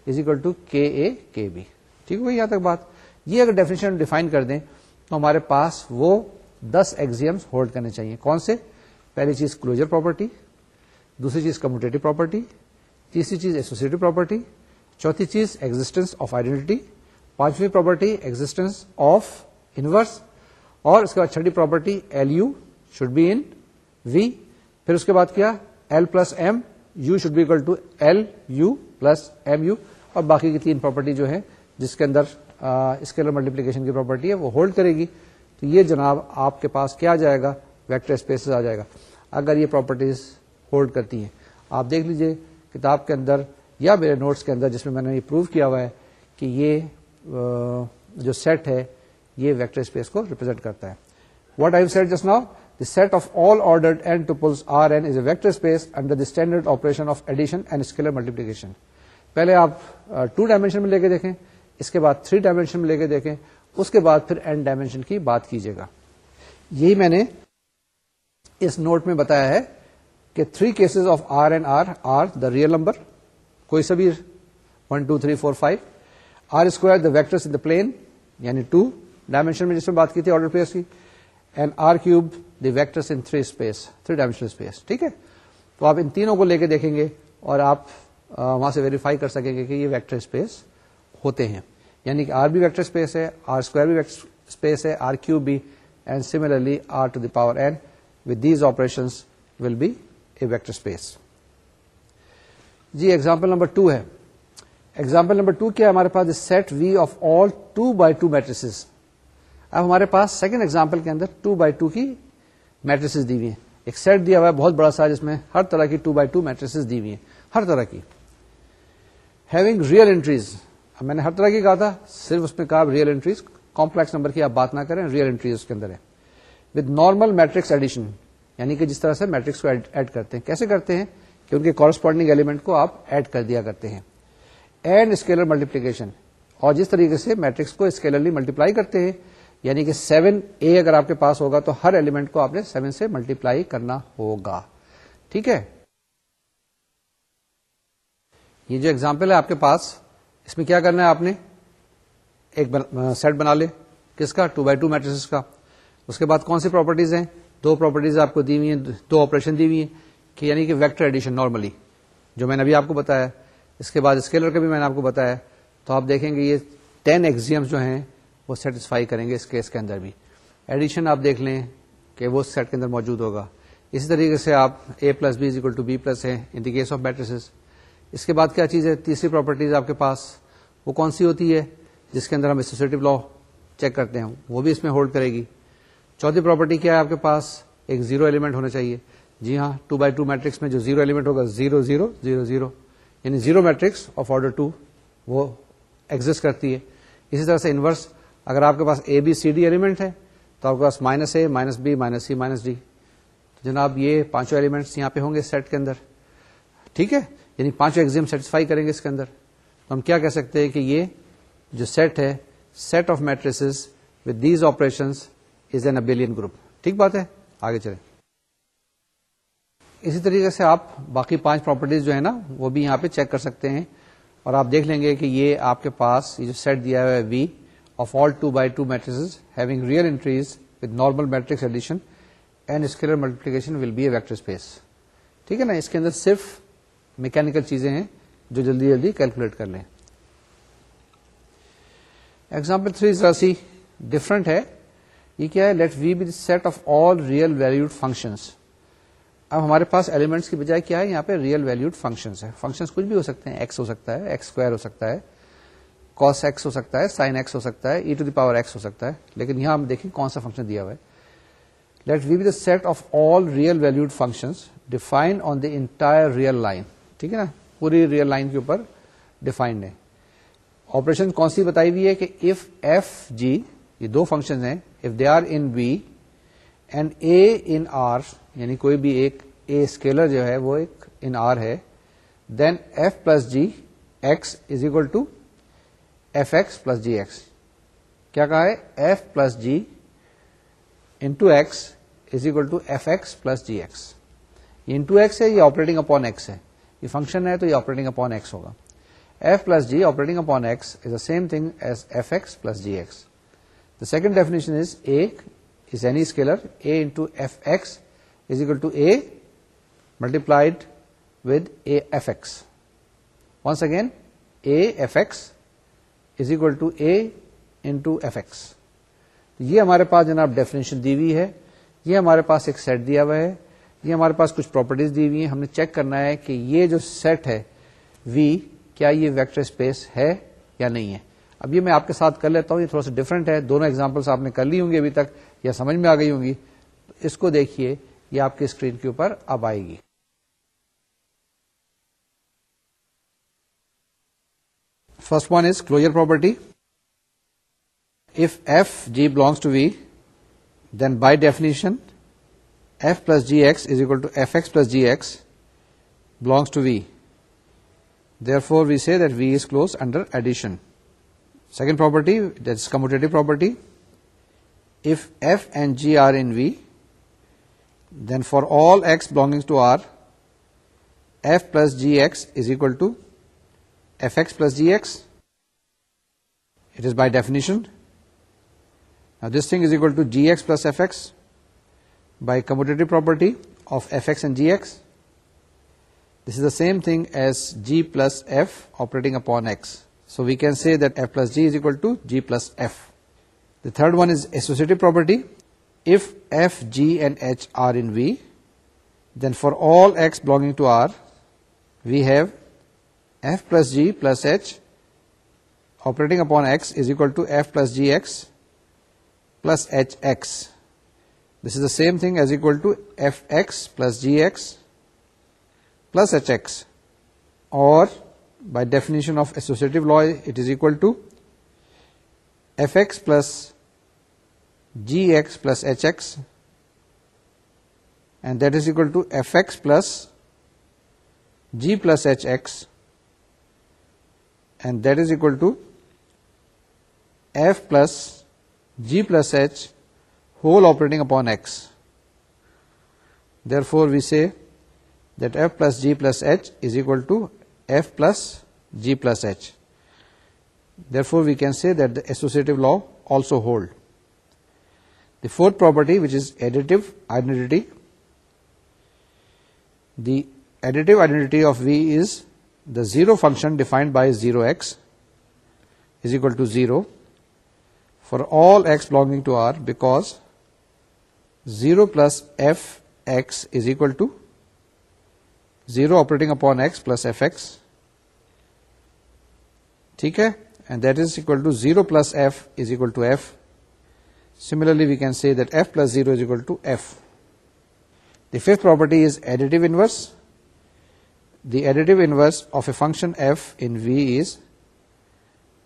is equal to k a k b ٹھیک یہاں تک بات یہ اگر definition define کر دیں تو ہمارے پاس وہ دس ایگزیمس ہولڈ کرنے چاہیے کون سے پہلی چیز کلوجر پراپرٹی دوسری چیز کمٹیو پراپرٹی تیسری چیز ایسوسیٹو پراپرٹی چوتھی چیز ایگزٹینس آف آئیڈینٹی پانچویں پراپرٹی ایگزٹینس آف انورس اور اس کے بعد چھٹی property L U should be in V پھر اس کے بعد کیا L plus M U should be equal to L U plus M U اور باقی کی تین پراپرٹی جو ہے جس کے اندر اسکیلر ملٹیپلیکیشن کی پراپرٹی ہے وہ ہولڈ کرے گی تو یہ جناب آپ کے پاس کیا جائے گا ویکٹر اسپیسز آ جائے گا اگر یہ پراپرٹیز ہولڈ کرتی ہیں آپ دیکھ لیجئے کتاب کے اندر یا میرے نوٹس کے اندر جس میں میں نے یہ پروو کیا ہوا ہے کہ یہ جو سیٹ ہے یہ ویکٹر اسپیس کو ریپرزینٹ کرتا ہے واٹ آئی سیٹ جس now the set of all ordered n tuples Rn is a vector space under the standard operation of addition and scalar multiplication پہلے آپ ٹو ڈائمینشن میں لے کے دیکھیں اس کے بعد تھری ڈائمینشن میں لے کے دیکھیں اس کے بعد پھر اینڈ ڈائمینشن کی بات کیجیے گا یہی میں نے اس نوٹ میں بتایا ہے کہ three cases of R and R R the real number کوئی سا بھی one two three four five R square the vectors the plane یعنی ٹو ڈائمینشن میں جس میں بات کی تھی آرڈر پلیس کی and R cube the vector three space three dimension space ٹھیک ہے تو آپ ان تینوں کو لے کے دیکھیں گے اور آپ وہاں سے ویریفائی کر سکیں گے کہ یہ ویکٹر اسپیس ہوتے ہیں یعنی کہ آر بھی ویکٹر اسپیس ہے آر اسکوائر بھی ویکٹر اسپیس ہے آر کیو بھی R to the power n with these operation will be a vector space G example number two ہے ایگزامپل نمبر ٹو کیا ہمارے پاس set V of all two by two matrices اب ہمارے پاس second example کے اندر two by two کی matrices دی ہوئی ہیں ایک سیٹ دیا ہوا ہے بہت بڑا سا جس میں ہر طرح کی ٹو بائی ٹو میٹریس دی ہوئی ہیں ہر طرح کی ہیونگ ریئل انٹریز میں نے ہر طرح کی کہا تھا صرف اس میں کہا ریئل انٹریز کمپلیکس نمبر کی آپ بات نہ کریں ریئل اس کے اندر ہے نارمل میٹرکس ایڈیشن یعنی کہ جس طرح سے میٹرکس کو ایڈ کرتے ہیں کیسے کرتے ہیں کہ ان کے کورسپونڈنگ ایلیمنٹ کو آپ ایڈ کر دیا کرتے ہیں اینڈ اسکیلر ملٹیپلیکیشن اور جس طریقے سے میٹرکس کو اسکیلرلی ملٹیپلائی کرتے ہیں یعنی کہ سیون اے اگر آپ کے پاس ہوگا تو ہر ایلیمنٹ کو آپ نے سیون سے ملٹیپلائی کرنا ہوگا ٹھیک ہے یہ جو ایگزامپل ہے آپ کے پاس اس میں کیا کرنا ہے آپ نے ایک سیٹ بنا لے کس کا ٹو بائی ٹو میٹریسز کا اس کے بعد کون سی پراپرٹیز ہیں دو پراپرٹیز آپ کو دی ہوئی ہیں دو آپریشن دی ہوئی ہیں کہ یعنی کہ ویکٹر ایڈیشن نارملی جو میں نے ابھی آپ کو بتایا اس کے بعد اسکیلر کا بھی میں نے آپ کو بتایا تو آپ دیکھیں گے یہ ٹین ایگزیمس جو ہیں وہ سیٹسفائی کریں گے اس کیس کے اندر بھی ایڈیشن آپ دیکھ لیں کہ وہ سیٹ کے اندر موجود ہوگا اسی طریقے سے آپ A plus B is equal to B plus ہیں in the case of matrices اس کے بعد کیا چیز ہے تیسری پراپرٹیز آپ کے پاس وہ کون سی ہوتی ہے جس کے اندر ہم ایسوسیٹو لا چیک کرتے ہیں وہ بھی اس میں ہولڈ کرے گی چوتھی پراپرٹی کیا ہے آپ کے پاس ایک زیرو ایلیمنٹ ہونا چاہیے جی ہاں ٹو بائی ٹو میٹرکس میں جو زیرو ایلیمنٹ ہوگا زیرو زیرو زیرو زیرو یعنی zero matrix of order two وہ ایگزٹ کرتی ہے اسی طرح سے انورس اگر آپ کے پاس A B C D element ہے تو آپ کے پاس minus A minus B minus C minus D جناب یہ پانچوں ایلیمنٹس یہاں پہ ہوں گے سیٹ کے اندر ٹھیک ہے یعنی پانچوں ایگزیم سیٹسفائی کریں گے اس کے اندر تو ہم کیا کہہ سکتے ہیں کہ یہ جو سیٹ ہے set of matrices with these operation is an abelian group ٹھیک بات ہے آگے چلیں اسی طریقے سے آپ باقی پانچ پراپرٹیز جو ہے نا وہ بھی یہاں پہ چیک کر سکتے ہیں اور آپ دیکھ لیں گے کہ یہ آپ کے پاس یہ جو سیٹ دیا ہوا ہے V of all two by two matrices having real entries with normal matrix addition and scalar multiplication will be a vector space ٹھیک ہے نا اس کے اندر صرف میکینکل چیزیں ہیں جو جلدی جلدی کیلکولیٹ کر لیں ایگزامپل تھری سی ڈفرنٹ ہے یہ کیا ہے let V be set of all real valued function اب ہمارے پاس ایلیمنٹس کی بجائے کیا ہے یہاں پہ ریئل ویلوڈ فنکشن فنکشن کچھ بھی ہو سکتے ہیں ایکس ہو سکتا ہے ایکس اسکوائر ہو سکتا ہے کاس ایکس ہو سکتا ہے سائن ایکس ہو سکتا ہے e to the power x ہو سکتا ہے لیکن یہاں ہم دیکھیں کون سا فنکشن دیا ہوا ہے let V be the set of all real valued function define on the entire real line ٹھیک ہے نا پوری ریئل لائن کے اوپر ڈیفائنڈ ہے آپریشن کون سی بتائی ہوئی ہے کہ اف ایف جی یہ دو فنکشن ہیں if they are in V and A in R یعنی کوئی بھی ایک اے اسکیلر جو ہے وہ ایک ان آر ہے then f plus g x is equal to f x plus g x کیا کہا ہے f plus g into x is equal to f x plus g x into x ہے یہ آپریٹنگ اپون ایکس ہے یہ function ہے تو یہ آپریٹنگ اپون ایکس ہوگا f plus g operating upon x is the same thing as f x plus g x the second definition is a is any scalar a into f x is equal to a multiplied with a f x once again a f x is equal to a into f x یہ ہمارے پاس جناب definition دی ہوئی ہے یہ ہمارے پاس ایک set دیا ہوا ہے یہ ہمارے پاس کچھ پراپرٹیز دی ہوئی ہیں ہم نے چیک کرنا ہے کہ یہ جو سیٹ ہے وی کیا یہ ویکٹر اسپیس ہے یا نہیں ہے اب یہ میں آپ کے ساتھ کر لیتا ہوں یہ تھوڑا سا ڈفرینٹ ہے دونوں ایگزامپلس آپ نے کر لی ہوں گی ابھی تک یا سمجھ میں آ گئی ہوں گی اس کو دیکھیے یہ آپ کی اسکرین کے اوپر اب آئے گی first one is closure property f f g belongs to V then by definition f plus gx is equal to fx plus gx belongs to V. Therefore, we say that V is closed under addition. Second property, that is commutative property. If f and g are in V, then for all x belonging to R, f plus gx is equal to fx plus gx. It is by definition. Now, this thing is equal to gx plus fx by commutative property of fx and gx. This is the same thing as g plus f operating upon x. So we can say that f plus g is equal to g plus f. The third one is associative property. If f, g and h are in V, then for all x belonging to R, we have f plus g plus h operating upon x is equal to f plus gx plus hx. This is the same thing as equal to fx plus gx plus hx, or by definition of associative law, it is equal to fx plus gx plus hx, and that is equal to fx plus g plus hx, and that is equal to f plus g plus h whole operating upon X. Therefore, we say that F plus G plus H is equal to F plus G plus H. Therefore, we can say that the associative law also hold. The fourth property, which is additive identity. The additive identity of V is the zero function defined by 0x is equal to 0 for all x belonging to R, because 0 plus fx is equal to 0 operating upon x plus fx. Okay? And that is equal to 0 plus f is equal to f. Similarly, we can say that f plus 0 is equal to f. The fifth property is additive inverse. The additive inverse of a function f in V is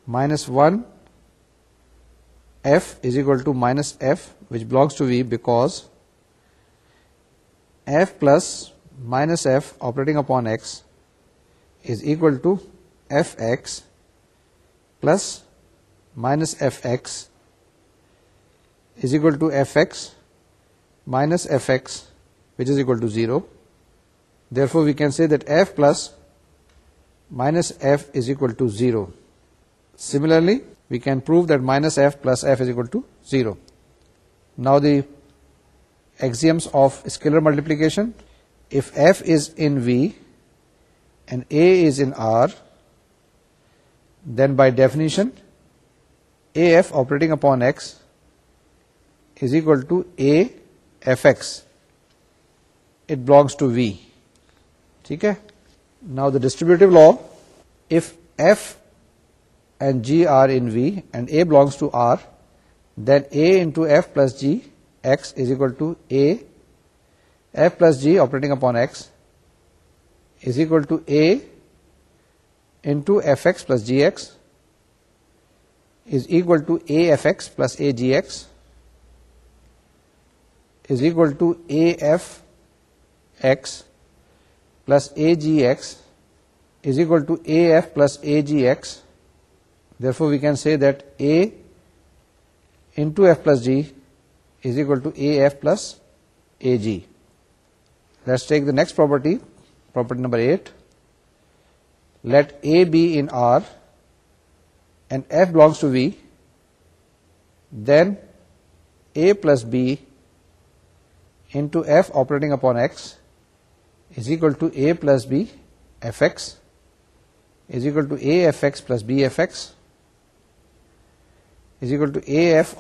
minus 1 f is equal to minus f, which belongs to V because f plus minus f operating upon x is equal to fx plus minus fx is equal to fx minus fx, which is equal to 0. Therefore, we can say that f plus minus f is equal to 0. Similarly, we can prove minus f plus f is equal to zero now the axioms of scalar multiplication f f is in V and a is in then by definition a f operating upon x is equal to a it belongs to V ٹھیک ہے نا the distributive law f f belongs to R then a into f plus g s is equal to f plus g operating upon s is equal to a f s plus g s is equal to f s plus a g s is equal to f s plus a g s is equal to f plus a g s Therefore, we can say that A into F plus G is equal to AF plus AG. Let's take the next property, property number 8. Let A be in R and F belongs to V, then A plus B into F operating upon X is equal to A plus B Fx is equal to AFx plus BFx upon f p f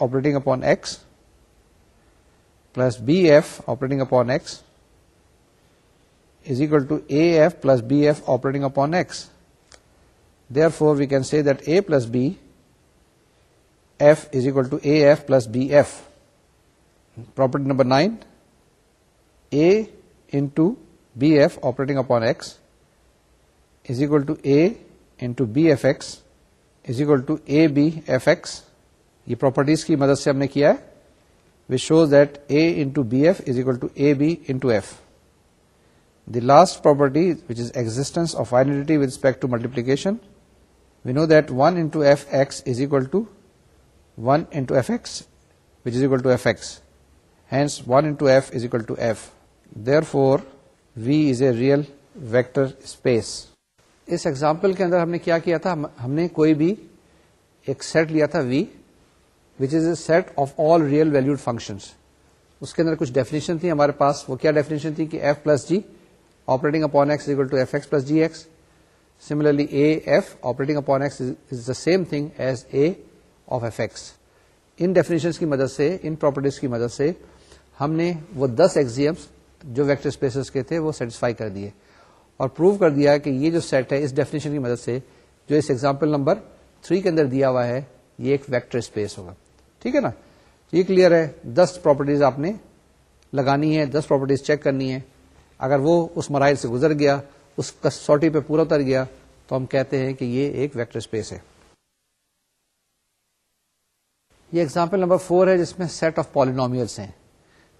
آپ upon four we can see دلس B ایفیکل per number nine B F آپ upon s is equal B f x is equal to f s یہ properties کی مدد سے ہم نے کیا ہے we shows that a into b f is equal to a b into f the last property which is existence of identity with respect to multiplication we know that one into f x is equal to one into f x which is equal to f x hence one into f is equal to f therefore V is a real vector space us example کے اندر ہم نے کیا کیا تھا ہم نے کوئی بھی ایک سیٹ لیا تھا V which is a set of all real valued function اس کے اندر کچھ ڈیفینیشن تھی ہمارے پاس وہ کیا ڈیفینیشن تھی کہ f plus g operating upon x x to f plus g x similarly a f operating upon x is the same thing as a of f x in definition کی مدد سے ان properties کی مدد سے ہم نے وہ دس ایگزیمس جو ویکٹر اسپیسز کے تھے وہ سیٹسفائی کر دیے اور پروو کر دیا کہ یہ جو سیٹ ہے اس ڈیفینیشن کی مدد سے جو اس ایگزامپل نمبر تھری کے اندر دیا ہوا ہے یہ ایک ویکٹر اسپیس ہوگا ٹھیک ہے نا یہ کلیئر ہے دس پراپرٹیز آپ نے لگانی ہے دس پراپرٹیز چیک کرنی ہے اگر وہ اس مرائل سے گزر گیا اس کسوٹی پہ پورا اتر گیا تو ہم کہتے ہیں کہ یہ ایک ویکٹر اسپیس ہے یہ اگزامپل نمبر فور ہے جس میں سیٹ آف پالینومیلس ہیں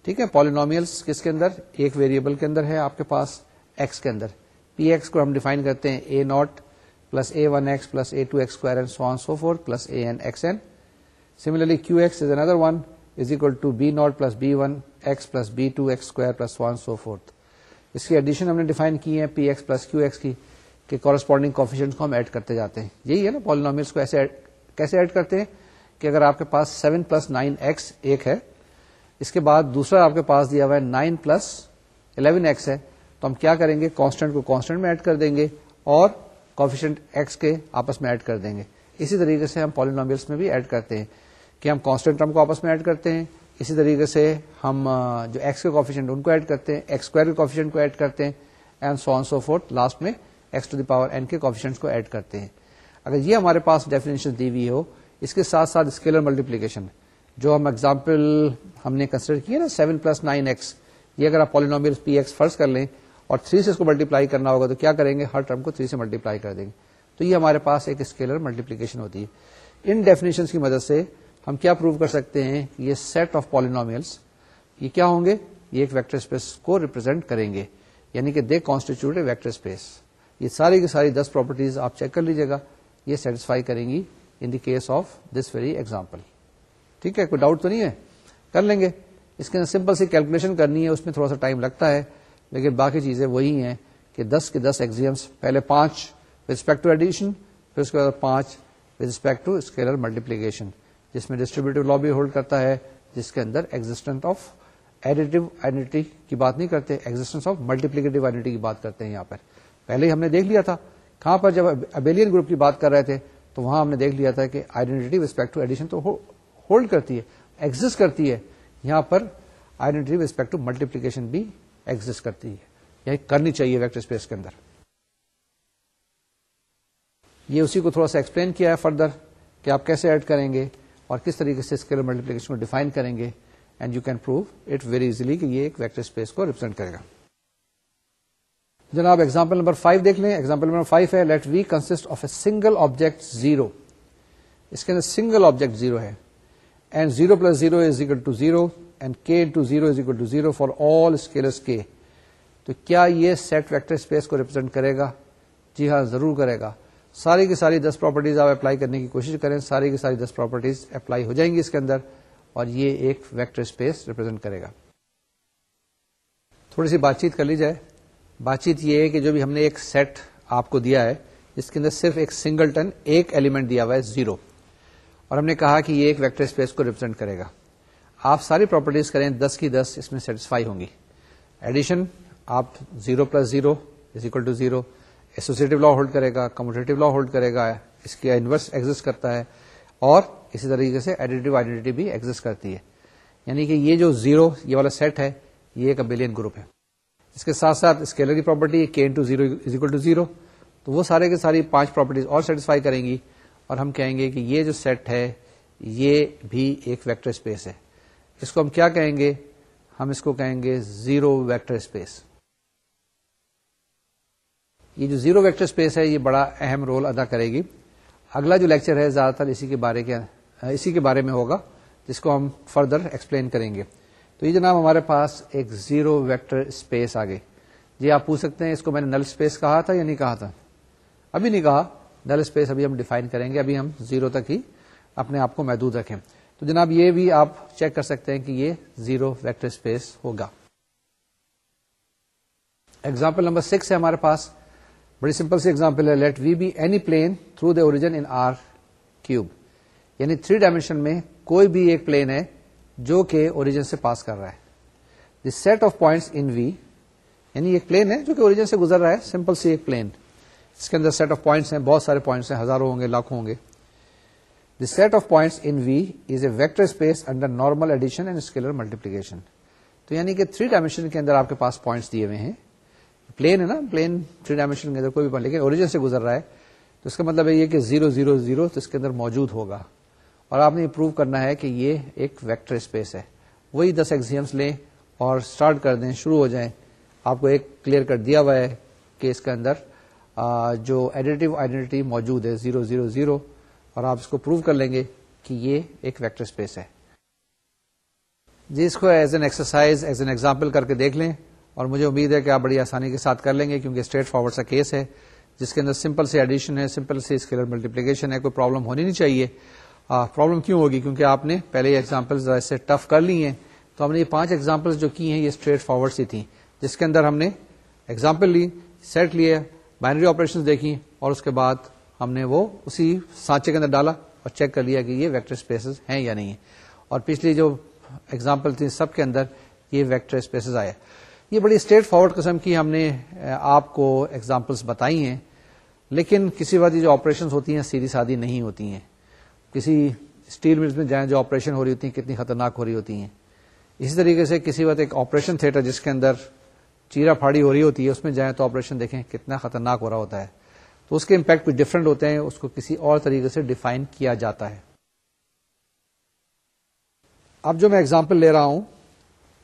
ٹھیک ہے پالینومیلس کس کے اندر ایک ویریبل کے اندر ہے آپ کے پاس ایکس کے اندر پی ایکس کو ہم ڈیفائن کرتے ہیں a naught plus a one x plus a two x and so forth plus a n x similarly q x is another one is equal to b naught plus b one x plus b two x square plus one so forth اس کی addition ہم نے define کی ہے p x plus q x کی کہ corresponding coefficient کو ہم ایڈ کرتے جاتے ہیں یہی ہے نا پالینومیلس کو ایسے کیسے ایڈ کرتے ہیں کہ اگر آپ کے پاس سیون پلس نائن ایکس ایک ہے اس کے بعد دوسرا آپ کے پاس دیا ہوا ہے نائن پلس الیون ایکس ہے تو ہم کیا کریں گے کانسٹنٹ کو کانسٹنٹ میں ایڈ کر دیں گے اور کوفیشنٹ ایکس کے آپس میں ایڈ کر دیں گے اسی طریقے سے ہم پالینومیلس میں بھی ایڈ کرتے ہیں کہ ہم کانسٹینٹ ٹرم کو آپس میں ایڈ کرتے ہیں اسی طریقے سے ہم جو ایکس کے کوفیشنٹ ان کو ایڈ کرتے ہیں ایکس اسکوائر کے کوفیشنٹ کو ایڈ کرتے ہیں اینڈ سو سو لاسٹ میں x to the power n کے کوفیشنٹ کو ایڈ کرتے ہیں اگر یہ ہمارے پاس ڈیفینیشن دی ہوئی ہو اس کے ساتھ ساتھ اسکیلر ملٹیپلیکیشن جو ہم ایگزامپل ہم نے کنسیڈر کیا نا سیون پلس نائن ایکس یہ اگر آپ پالینومیل پی ایکس فرض کر لیں اور تھری سے اس کو ملٹیپلائی کرنا ہوگا تو کیا کریں گے ہر ٹرم کو تھری سے ملٹیپلائی کر دیں گے تو یہ ہمارے پاس ایک اسکیلر ملٹیپلیکیشن ہوتی ہے ان ڈیفینیشن کی مدد سے ہم کیا پروو کر سکتے ہیں یہ سیٹ آف پالینومیلس یہ کیا ہوں گے یہ ایک ویکٹر اسپیس کو ریپرزینٹ کریں گے یعنی کہ دے کانسٹیچیوٹ ویکٹر اسپیس یہ ساری کی ساری دس پراپرٹیز آپ چیک کر لیجیے گا یہ سیٹسفائی کریں گی in the case of this very example ٹھیک ہے کوئی ڈاؤٹ تو نہیں ہے کر لیں گے اس کے اندر سمپل سی کیلکولیشن کرنی ہے اس میں تھوڑا سا ٹائم لگتا ہے لیکن باقی چیزیں وہی ہیں کہ دس کے دس ایگزامس پہلے پانچ ٹو ایڈیشن پھر اس کے بعد پانچ رسپیکٹ ٹو اسکیلر ملٹیپلیکیشن جس میں ڈسٹریبیوٹیو لا بھی ہولڈ کرتا ہے جس کے اندر ایگزٹینس آف ایڈیٹو آئیڈینٹی کی بات نہیں کرتے ایگزٹینس آئیڈینٹی کی بات کرتے ہیں یہاں پر پہلے ہی ہم نے دیکھ لیا تھا کہاں پر جب ابیلین گروپ کی بات کر رہے تھے تو وہاں ہم نے دیکھ لیا تھا کہ آئیڈینٹی ٹو ایڈیشن تو ہولڈ کرتی ہے ایگزٹ کرتی ہے یہاں پر آئیڈینٹی ٹو ملٹیپلیکیشن بھی ایگزٹ کرتی ہے یہ یعنی کرنی چاہیے ویکٹر اسپیس کے اندر یہ اسی کو تھوڑا سا ایکسپلین کیا ہے فردر کہ آپ کیسے ایڈ کریں گے اور کس طریقے سے اسکیلر ملٹیپلیکیشن کو ڈیفائن کریں گے and you can prove it very easily کہ یہ ایک ویکٹر اسپیس کو ریپرزینٹ کرے گا جناب ایگزامپل نمبر فائیو دیکھ لیں ایگزامپل نمبر فائیو ہے let V consist of a single object zero اس کے اندر سنگل آبجیکٹ زیرو ہے and zero plus zero is equal to zero and k into zero is equal to zero for all scalars k تو کیا یہ set vector space کو represent کرے گا جی ہاں ضرور کرے گا ساری کی ساری دس پراپرٹیز آپ اپلائی کرنے کی کوشش کریں ساری کی ساری دس پراپرٹیز اپلائی ہو جائیں گی اس کے اندر اور یہ ایک ویکٹر اسپیس ریپرزینٹ کرے گا تھوڑی سی بات چیت کر لی جائے بات چیت یہ ہے کہ جو بھی ہم نے ایک سیٹ آپ کو دیا ہے جس کے اندر صرف ایک سنگل ٹن ایک ایلیمنٹ دیا ہوا ہے زیرو اور ہم نے کہا کہ یہ ایک ویکٹر اسپیس کو ریپرزینٹ کرے گا آپ ساری پراپرٹیز کریں دس کی دس اس میں سیٹسفائی ہوں گی ایڈیشن آپ zero plus zero is equal to zero associative law hold کرے گا کمپٹیٹو لا ہولڈ کرے گا اس کے انورس ایگزٹ کرتا ہے اور اسی طریقے سے آئیڈینٹی بھی ایگزٹ کرتی ہے یعنی کہ یہ جو زیرو یہ والا سیٹ ہے یہ ایک بلین گروپ ہے اس کے ساتھ ساتھ اسکیلر کی پراپرٹی کے zero is equal to zero تو وہ سارے کے ساری پانچ پراپرٹیز اور سیٹسفائی کریں گی اور ہم کہیں گے کہ یہ جو سیٹ ہے یہ بھی ایک ویکٹر اسپیس ہے اس کو ہم کیا کہیں گے ہم اس کو کہیں گے زیرو ویکٹر اسپیس یہ جو زیرو ویکٹر اسپیس ہے یہ بڑا اہم رول ادا کرے گی اگلا جو لیکچر ہے زیادہ تر اسی کے بارے کے اسی کے بارے میں ہوگا جس کو ہم فردر ایکسپلین کریں گے تو یہ جناب ہمارے پاس ایک زیرو ویکٹر اسپیس گئی جی آپ پوچھ سکتے ہیں اس کو میں نے نل اسپیس کہا تھا یا نہیں کہا تھا ابھی نہیں کہا نل اسپیس ابھی ہم ڈیفائن کریں گے ابھی ہم زیرو تک ہی اپنے آپ کو محدود رکھیں تو جناب یہ بھی آپ چیک کر سکتے ہیں کہ یہ زیرو ویکٹر اسپیس ہوگا ایگزامپل نمبر سکس ہے ہمارے پاس بڑی سمپل سی ایگزامپل ہے let V be any plane through the origin in R cube یعنی تھری ڈائمینشن میں کوئی بھی ایک پلین ہے جو کہ اوریجن سے پاس کر رہا ہے the set of in V یعنی ایک پلین ہے جو کہ اوریجن سے گزر رہا ہے سمپل سی ایک پلین اس کے اندر سیٹ آف پوائنٹس ہیں بہت سارے پوائنٹس ہیں ہزاروں ہوں گے لاکھوں ہوں گے the set of points in V is a vector space under normal addition and scalar multiplication تو یعنی کہ تھری ڈائمینشن کے اندر آپ کے پاس پوائنٹس دیے ہوئے ہیں پلین ہے نا پلین تھری ڈائمینشن کے اندر کوئی بھی لیکن اوریجن سے گزر رہا ہے تو اس کا مطلب یہ کہ زیرو زیرو زیرو تو اس کے اندر موجود ہوگا اور آپ نے یہ پروو کرنا ہے کہ یہ ایک ویکٹر اسپیس ہے وہی دس ایگزیمس لیں اور اسٹارٹ کر دیں شروع ہو جائیں آپ کو ایک کلیئر کر دیا ہوا ہے کہ اس کے اندر جو ایڈیٹو آئیڈینٹی موجود ہے زیرو زیرو زیرو اور آپ اس کو پروو کر لیں گے کہ یہ ایک ویکٹر اسپیس ہے جی اس کو as an exercise as an example کر کے دیکھ لیں اور مجھے امید ہے کہ آپ بڑی آسانی کے ساتھ کر لیں گے کیونکہ اسٹریٹ فارورڈ سا کیس ہے جس کے اندر سمپل سے ایڈیشن ہے سمپل سے اسکیلر ملٹیپلیکیشن ہے کوئی پرابلم ہونی نہیں چاہیے پرابلم کیوں ہوگی کیونکہ آپ نے پہلے یہ ایگزامپل ٹف کر لی ہیں تو ہم نے یہ پانچ ایگزامپل جو کی ہیں یہ اسٹریٹ فارورڈ سی تھیں جس کے اندر ہم نے ایگزامپل لی سیٹ لیے بائنری آپریشن دیکھی اور اس کے بعد ہم نے وہ اسی سانچے کے اندر ڈالا اور چیک کر لیا کہ یہ ویکٹر اسپیسیز ہیں یا نہیں اور پچھلی جو ایگزامپل تھی سب کے اندر یہ ویکٹر اسپیسز آیا یہ بڑی اسٹیٹ فارورڈ قسم کی ہم نے آپ کو ایگزامپلس بتائی ہیں لیکن کسی بات جو آپریشن ہوتی ہیں سیدھی سادی نہیں ہوتی ہیں کسی اسٹیل ملز میں جائیں جو آپریشن ہو رہی ہوتی ہیں کتنی خطرناک ہو رہی ہوتی ہیں اسی طریقے سے کسی وقت ایک آپریشن تھیٹر جس کے اندر چیرا پھاڑی ہو رہی ہوتی ہے اس میں جائیں تو آپریشن دیکھیں کتنا خطرناک ہو رہا ہوتا ہے تو اس کے امپیکٹ کچھ ڈفرینٹ ہوتے ہیں اس کو کسی اور طریقے سے ڈیفائن کیا جاتا ہے اب جو میں ایگزامپل لے رہا ہوں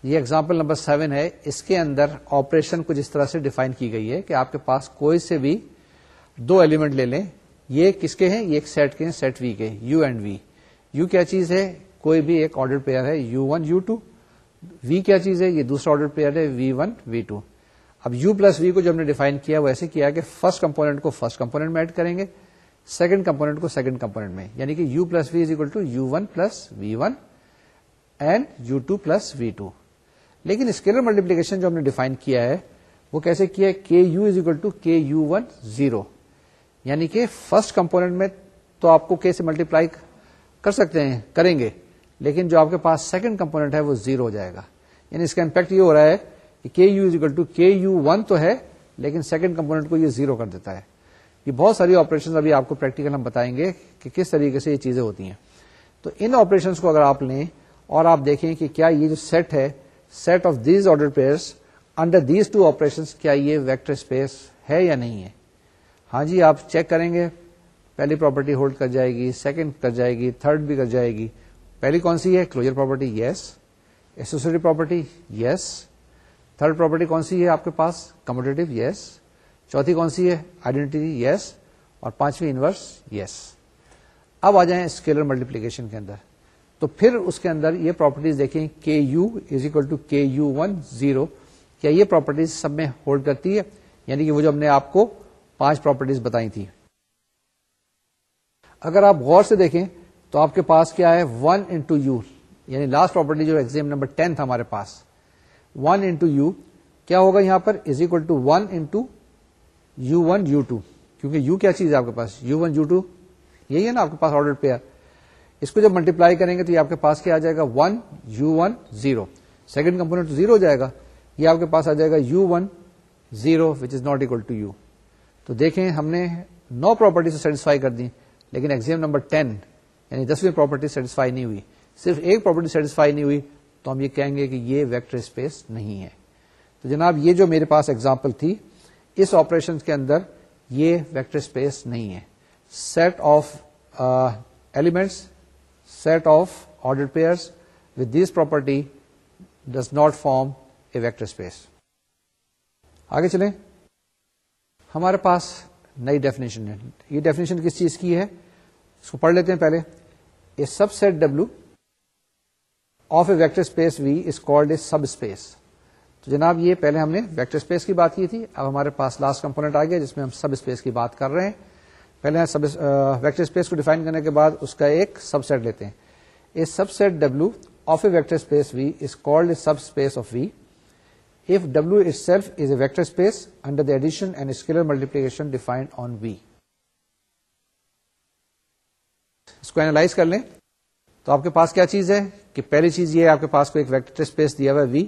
یہ ایگزامپل نمبر سیون ہے اس کے اندر آپریشن کو جس طرح سے ڈیفائن کی گئی ہے کہ آپ کے پاس کوئی سے بھی دو ایلیمنٹ لے لیں یہ کس کے ہیں یہ ایک سیٹ کے ہیں سیٹ وی کے یو اینڈ وی یو کیا چیز ہے کوئی بھی ایک آرڈر پیئر ہے u one u two v کیا چیز ہے یہ دوسرا آرڈر پیئر ہے وی ون وی ٹو اب یو پلس وی کو جو ہم نے ڈیفائن کیا وہ ایسے کیا کہ فرسٹ کمپونیٹ کو فرسٹ کمپونیٹ میں ایڈ کریں گے سیکنڈ کمپونیٹ کو سیکنڈ کمپونیٹ میں یعنی کہ u plus v is equal to u one plus v one and u two plus v two لیکن اسکیلر ملٹیپلیکیشن جو ہم نے ڈیفائن کیا ہے وہ کیسے کیا ہے کے k u u is equal to one zero یعنی کہ فرسٹ کمپونیٹ میں تو آپ کو ملٹیپلائی کر سکتے ہیں کریں گے لیکن جو آپ کے پاس سیکنڈ کمپونیٹ ہے وہ زیرو ہو جائے گا یعنی اس کا امپیکٹ یہ ہو رہا ہے کہ کے k u u is equal to one تو ہے لیکن سیکنڈ کمپونیٹ کو یہ زیرو کر دیتا ہے یہ بہت ساری آپریشن ابھی آپ کو پریکٹیکل ہم بتائیں گے کہ کس طریقے سے یہ چیزیں ہوتی ہیں تو ان آپریشن کو اگر آپ لیں اور آپ دیکھیں کہ کیا یہ جو سیٹ ہے set of these order pairs under these two operation کیا یہ ویکٹر اسپیس ہے یا نہیں ہے ہاں جی آپ چیک کریں گے پہلی پراپرٹی ہولڈ کر جائے گی سیکنڈ کر جائے گی تھرڈ بھی کر جائے گی پہلی کون سی ہے closure property yes associative property yes third property کون سی ہے آپ کے پاس کمپٹیٹو یس چوتھی کون سی ہے آئیڈینٹی یس اور پانچویں انورس یس اب آ جائیں اسکیلر ملٹیپلیکیشن کے اندر تو پھر اس کے اندر یہ پراپرٹیز دیکھیں k u is equal to k u one zero کیا یہ پراپرٹیز سب میں ہولڈ کرتی ہے یعنی کہ وہ جو ہم نے آپ کو پانچ پراپرٹیز بتائی تھی اگر آپ غور سے دیکھیں تو آپ کے پاس کیا ہے ون انٹو یو یعنی لاسٹ پراپرٹی جو ایگزام نمبر ٹین تھا ہمارے پاس ون انٹو یو کیا ہوگا یہاں پر is equal to one into U one U two کیونکہ یو کیا چیز ہے آپ کے پاس یو ون یو ٹو یہی ہے نا آپ کے پاس آرڈر پیئر اس کو جب ملٹیپلائی کریں گے تو یہ آپ کے پاس کیا آ جائے گا one U one zero second component zero ہو جائے گا یہ آپ کے پاس آ جائے گا U one zero which is not equal to U تو دیکھیں ہم نے نو پراپرٹی سے سیٹسفائی کر دی لیکن ایگزام نمبر ٹین یعنی دسویں پراپرٹی سیٹسفائی نہیں ہوئی صرف ایک پراپرٹی سیٹسفائی نہیں ہوئی تو ہم یہ کہیں گے کہ یہ ویکٹر اسپیس نہیں ہے تو جناب یہ جو میرے پاس ایگزامپل تھی اس آپریشن کے اندر یہ ویکٹر اسپیس نہیں ہے set of elements set of order pairs with this property does not form a vector space آگے چلیں ہمارے پاس نئی ڈیفنیشن یہ ڈیفنیشن کس چیز کی ہے اس کو پڑھ لیتے ہیں پہلے a subset W of a vector space V is a subspace تو جناب یہ پہلے ہم نے ویکٹر اسپیس کی بات کی تھی اب ہمارے پاس لاسٹ کمپونیٹ آ گیا جس میں ہم سب اسپیس کی بات کر رہے ہیں پہلے ویکٹر اسپیس کو ڈیفائن کرنے کے بعد اس کا ایک سب سیٹ لیتے ہیں a subset W of a vector space V is called a subspace of V if W is self is a vector space under the addition and scalar multiplication defined on V اس کو analyse کر لیں تو آپ کے پاس کیا چیز ہے کہ پہلی چیز یہ ہے آپ کے پاس کوئی ایک ویکٹر اسپیس دیا ہوا ہے وی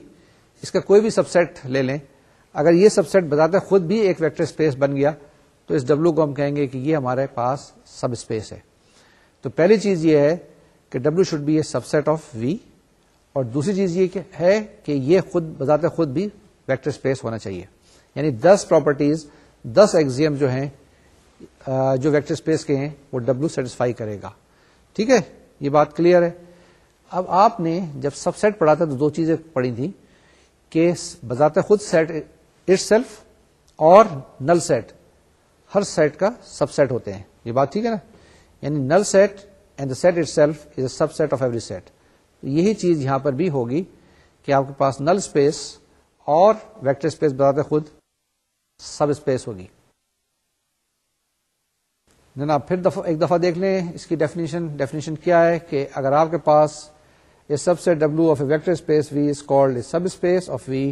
اس کا کوئی بھی سب سیٹ لے لیں اگر یہ سب سیٹ بتاتے خود بھی ایک ویکٹر اسپیس بن گیا تو اس ڈبلو کو ہم کہیں گے کہ یہ ہمارے پاس سب اسپیس ہے تو پہلی چیز یہ ہے کہ W should be a subset of V اور دوسری چیز یہ ہے کہ یہ خود بذات خود بھی ویکٹر اسپیس ہونا چاہیے یعنی دس پراپرٹیز دس ایگزیم جو ہیں جو ویکٹر اسپیس کے ہیں وہ ڈبلو سیٹسفائی کرے گا ٹھیک ہے یہ بات کلیئر ہے اب آپ نے جب سب سیٹ پڑھا تھا تو دو چیزیں پڑھی تھیں کہ بذات خود سیٹ اٹ سیلف اور نل سیٹ ہر سیٹ کا سب سیٹ ہوتے ہیں یہ بات ٹھیک ہے نا یعنی null set and the set itself is a subset of every set یہی چیز یہاں پر بھی ہوگی کہ آپ کے پاس نل اسپیس اور ویکٹر اسپیس بتاتے خود سب اسپیس ہوگی آپ ایک دفعہ دیکھ لیں اس کی ڈیفینیشن ڈیفینیشن کیا ہے کہ اگر آپ کے پاس a subset vector space V is called subspace of V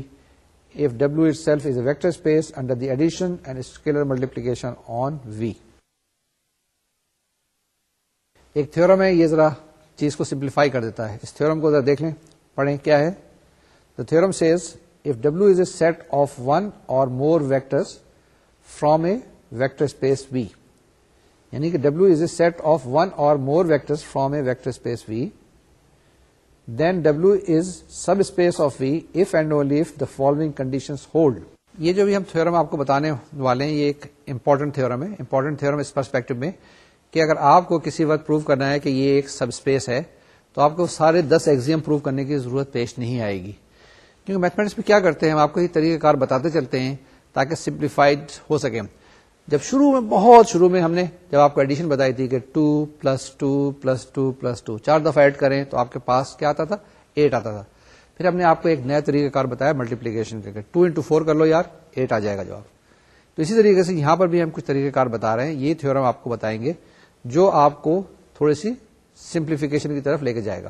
if W itself is a vector space under the addition and scalar multiplication on V. ایک تھورم ہے یہ ذرا چیز کو سمپلیفائی کر دیتا ہے اس تھورم کو ذرا دیکھ لیں پڑھیں کیا ہے the theorem says if W is a set of one or more vector from a vector space V یعنی کہ W is a set of one or more vector from a vector space V then W is subspace of V if and the following condition hold یہ جو بھی ہم theorem آپ کو بتانے والے ہیں یہ ایک امپورٹنٹ تھورم ہے امپورٹنٹ تھورم اس پرسپیکٹو میں کہ اگر آپ کو کسی وقت پروو کرنا ہے کہ یہ ایک سب اسپیس ہے تو آپ کو سارے دس ایگزیم پروو کرنے کی ضرورت پیش نہیں آئے گی کیونکہ میتھمیٹکس میں کیا کرتے ہیں ہم آپ کو یہ طریقہ کار بتاتے چلتے ہیں تاکہ سمپلیفائڈ ہو سکے جب شروع میں بہت شروع میں ہم نے جب آپ کو ایڈیشن بتائی تھی کہ two plus two plus two plus two چار دفعہ ایڈ کریں تو آپ کے پاس کیا آتا تھا ایٹ آتا تھا پھر ہم نے آپ کو ایک نیا طریقہ کار بتایا ملٹیپلیکیشن ٹو انٹو فور کر لو یار ایٹ آ جائے گا جواب تو اسی طریقے سے یہاں پر بھی ہم کچھ طریقہ کار بتا رہے ہیں یہ تھورم آپ کو بتائیں گے جو آپ کو تھوڑی سی سمپلیفیکیشن کی طرف لے کے جائے گا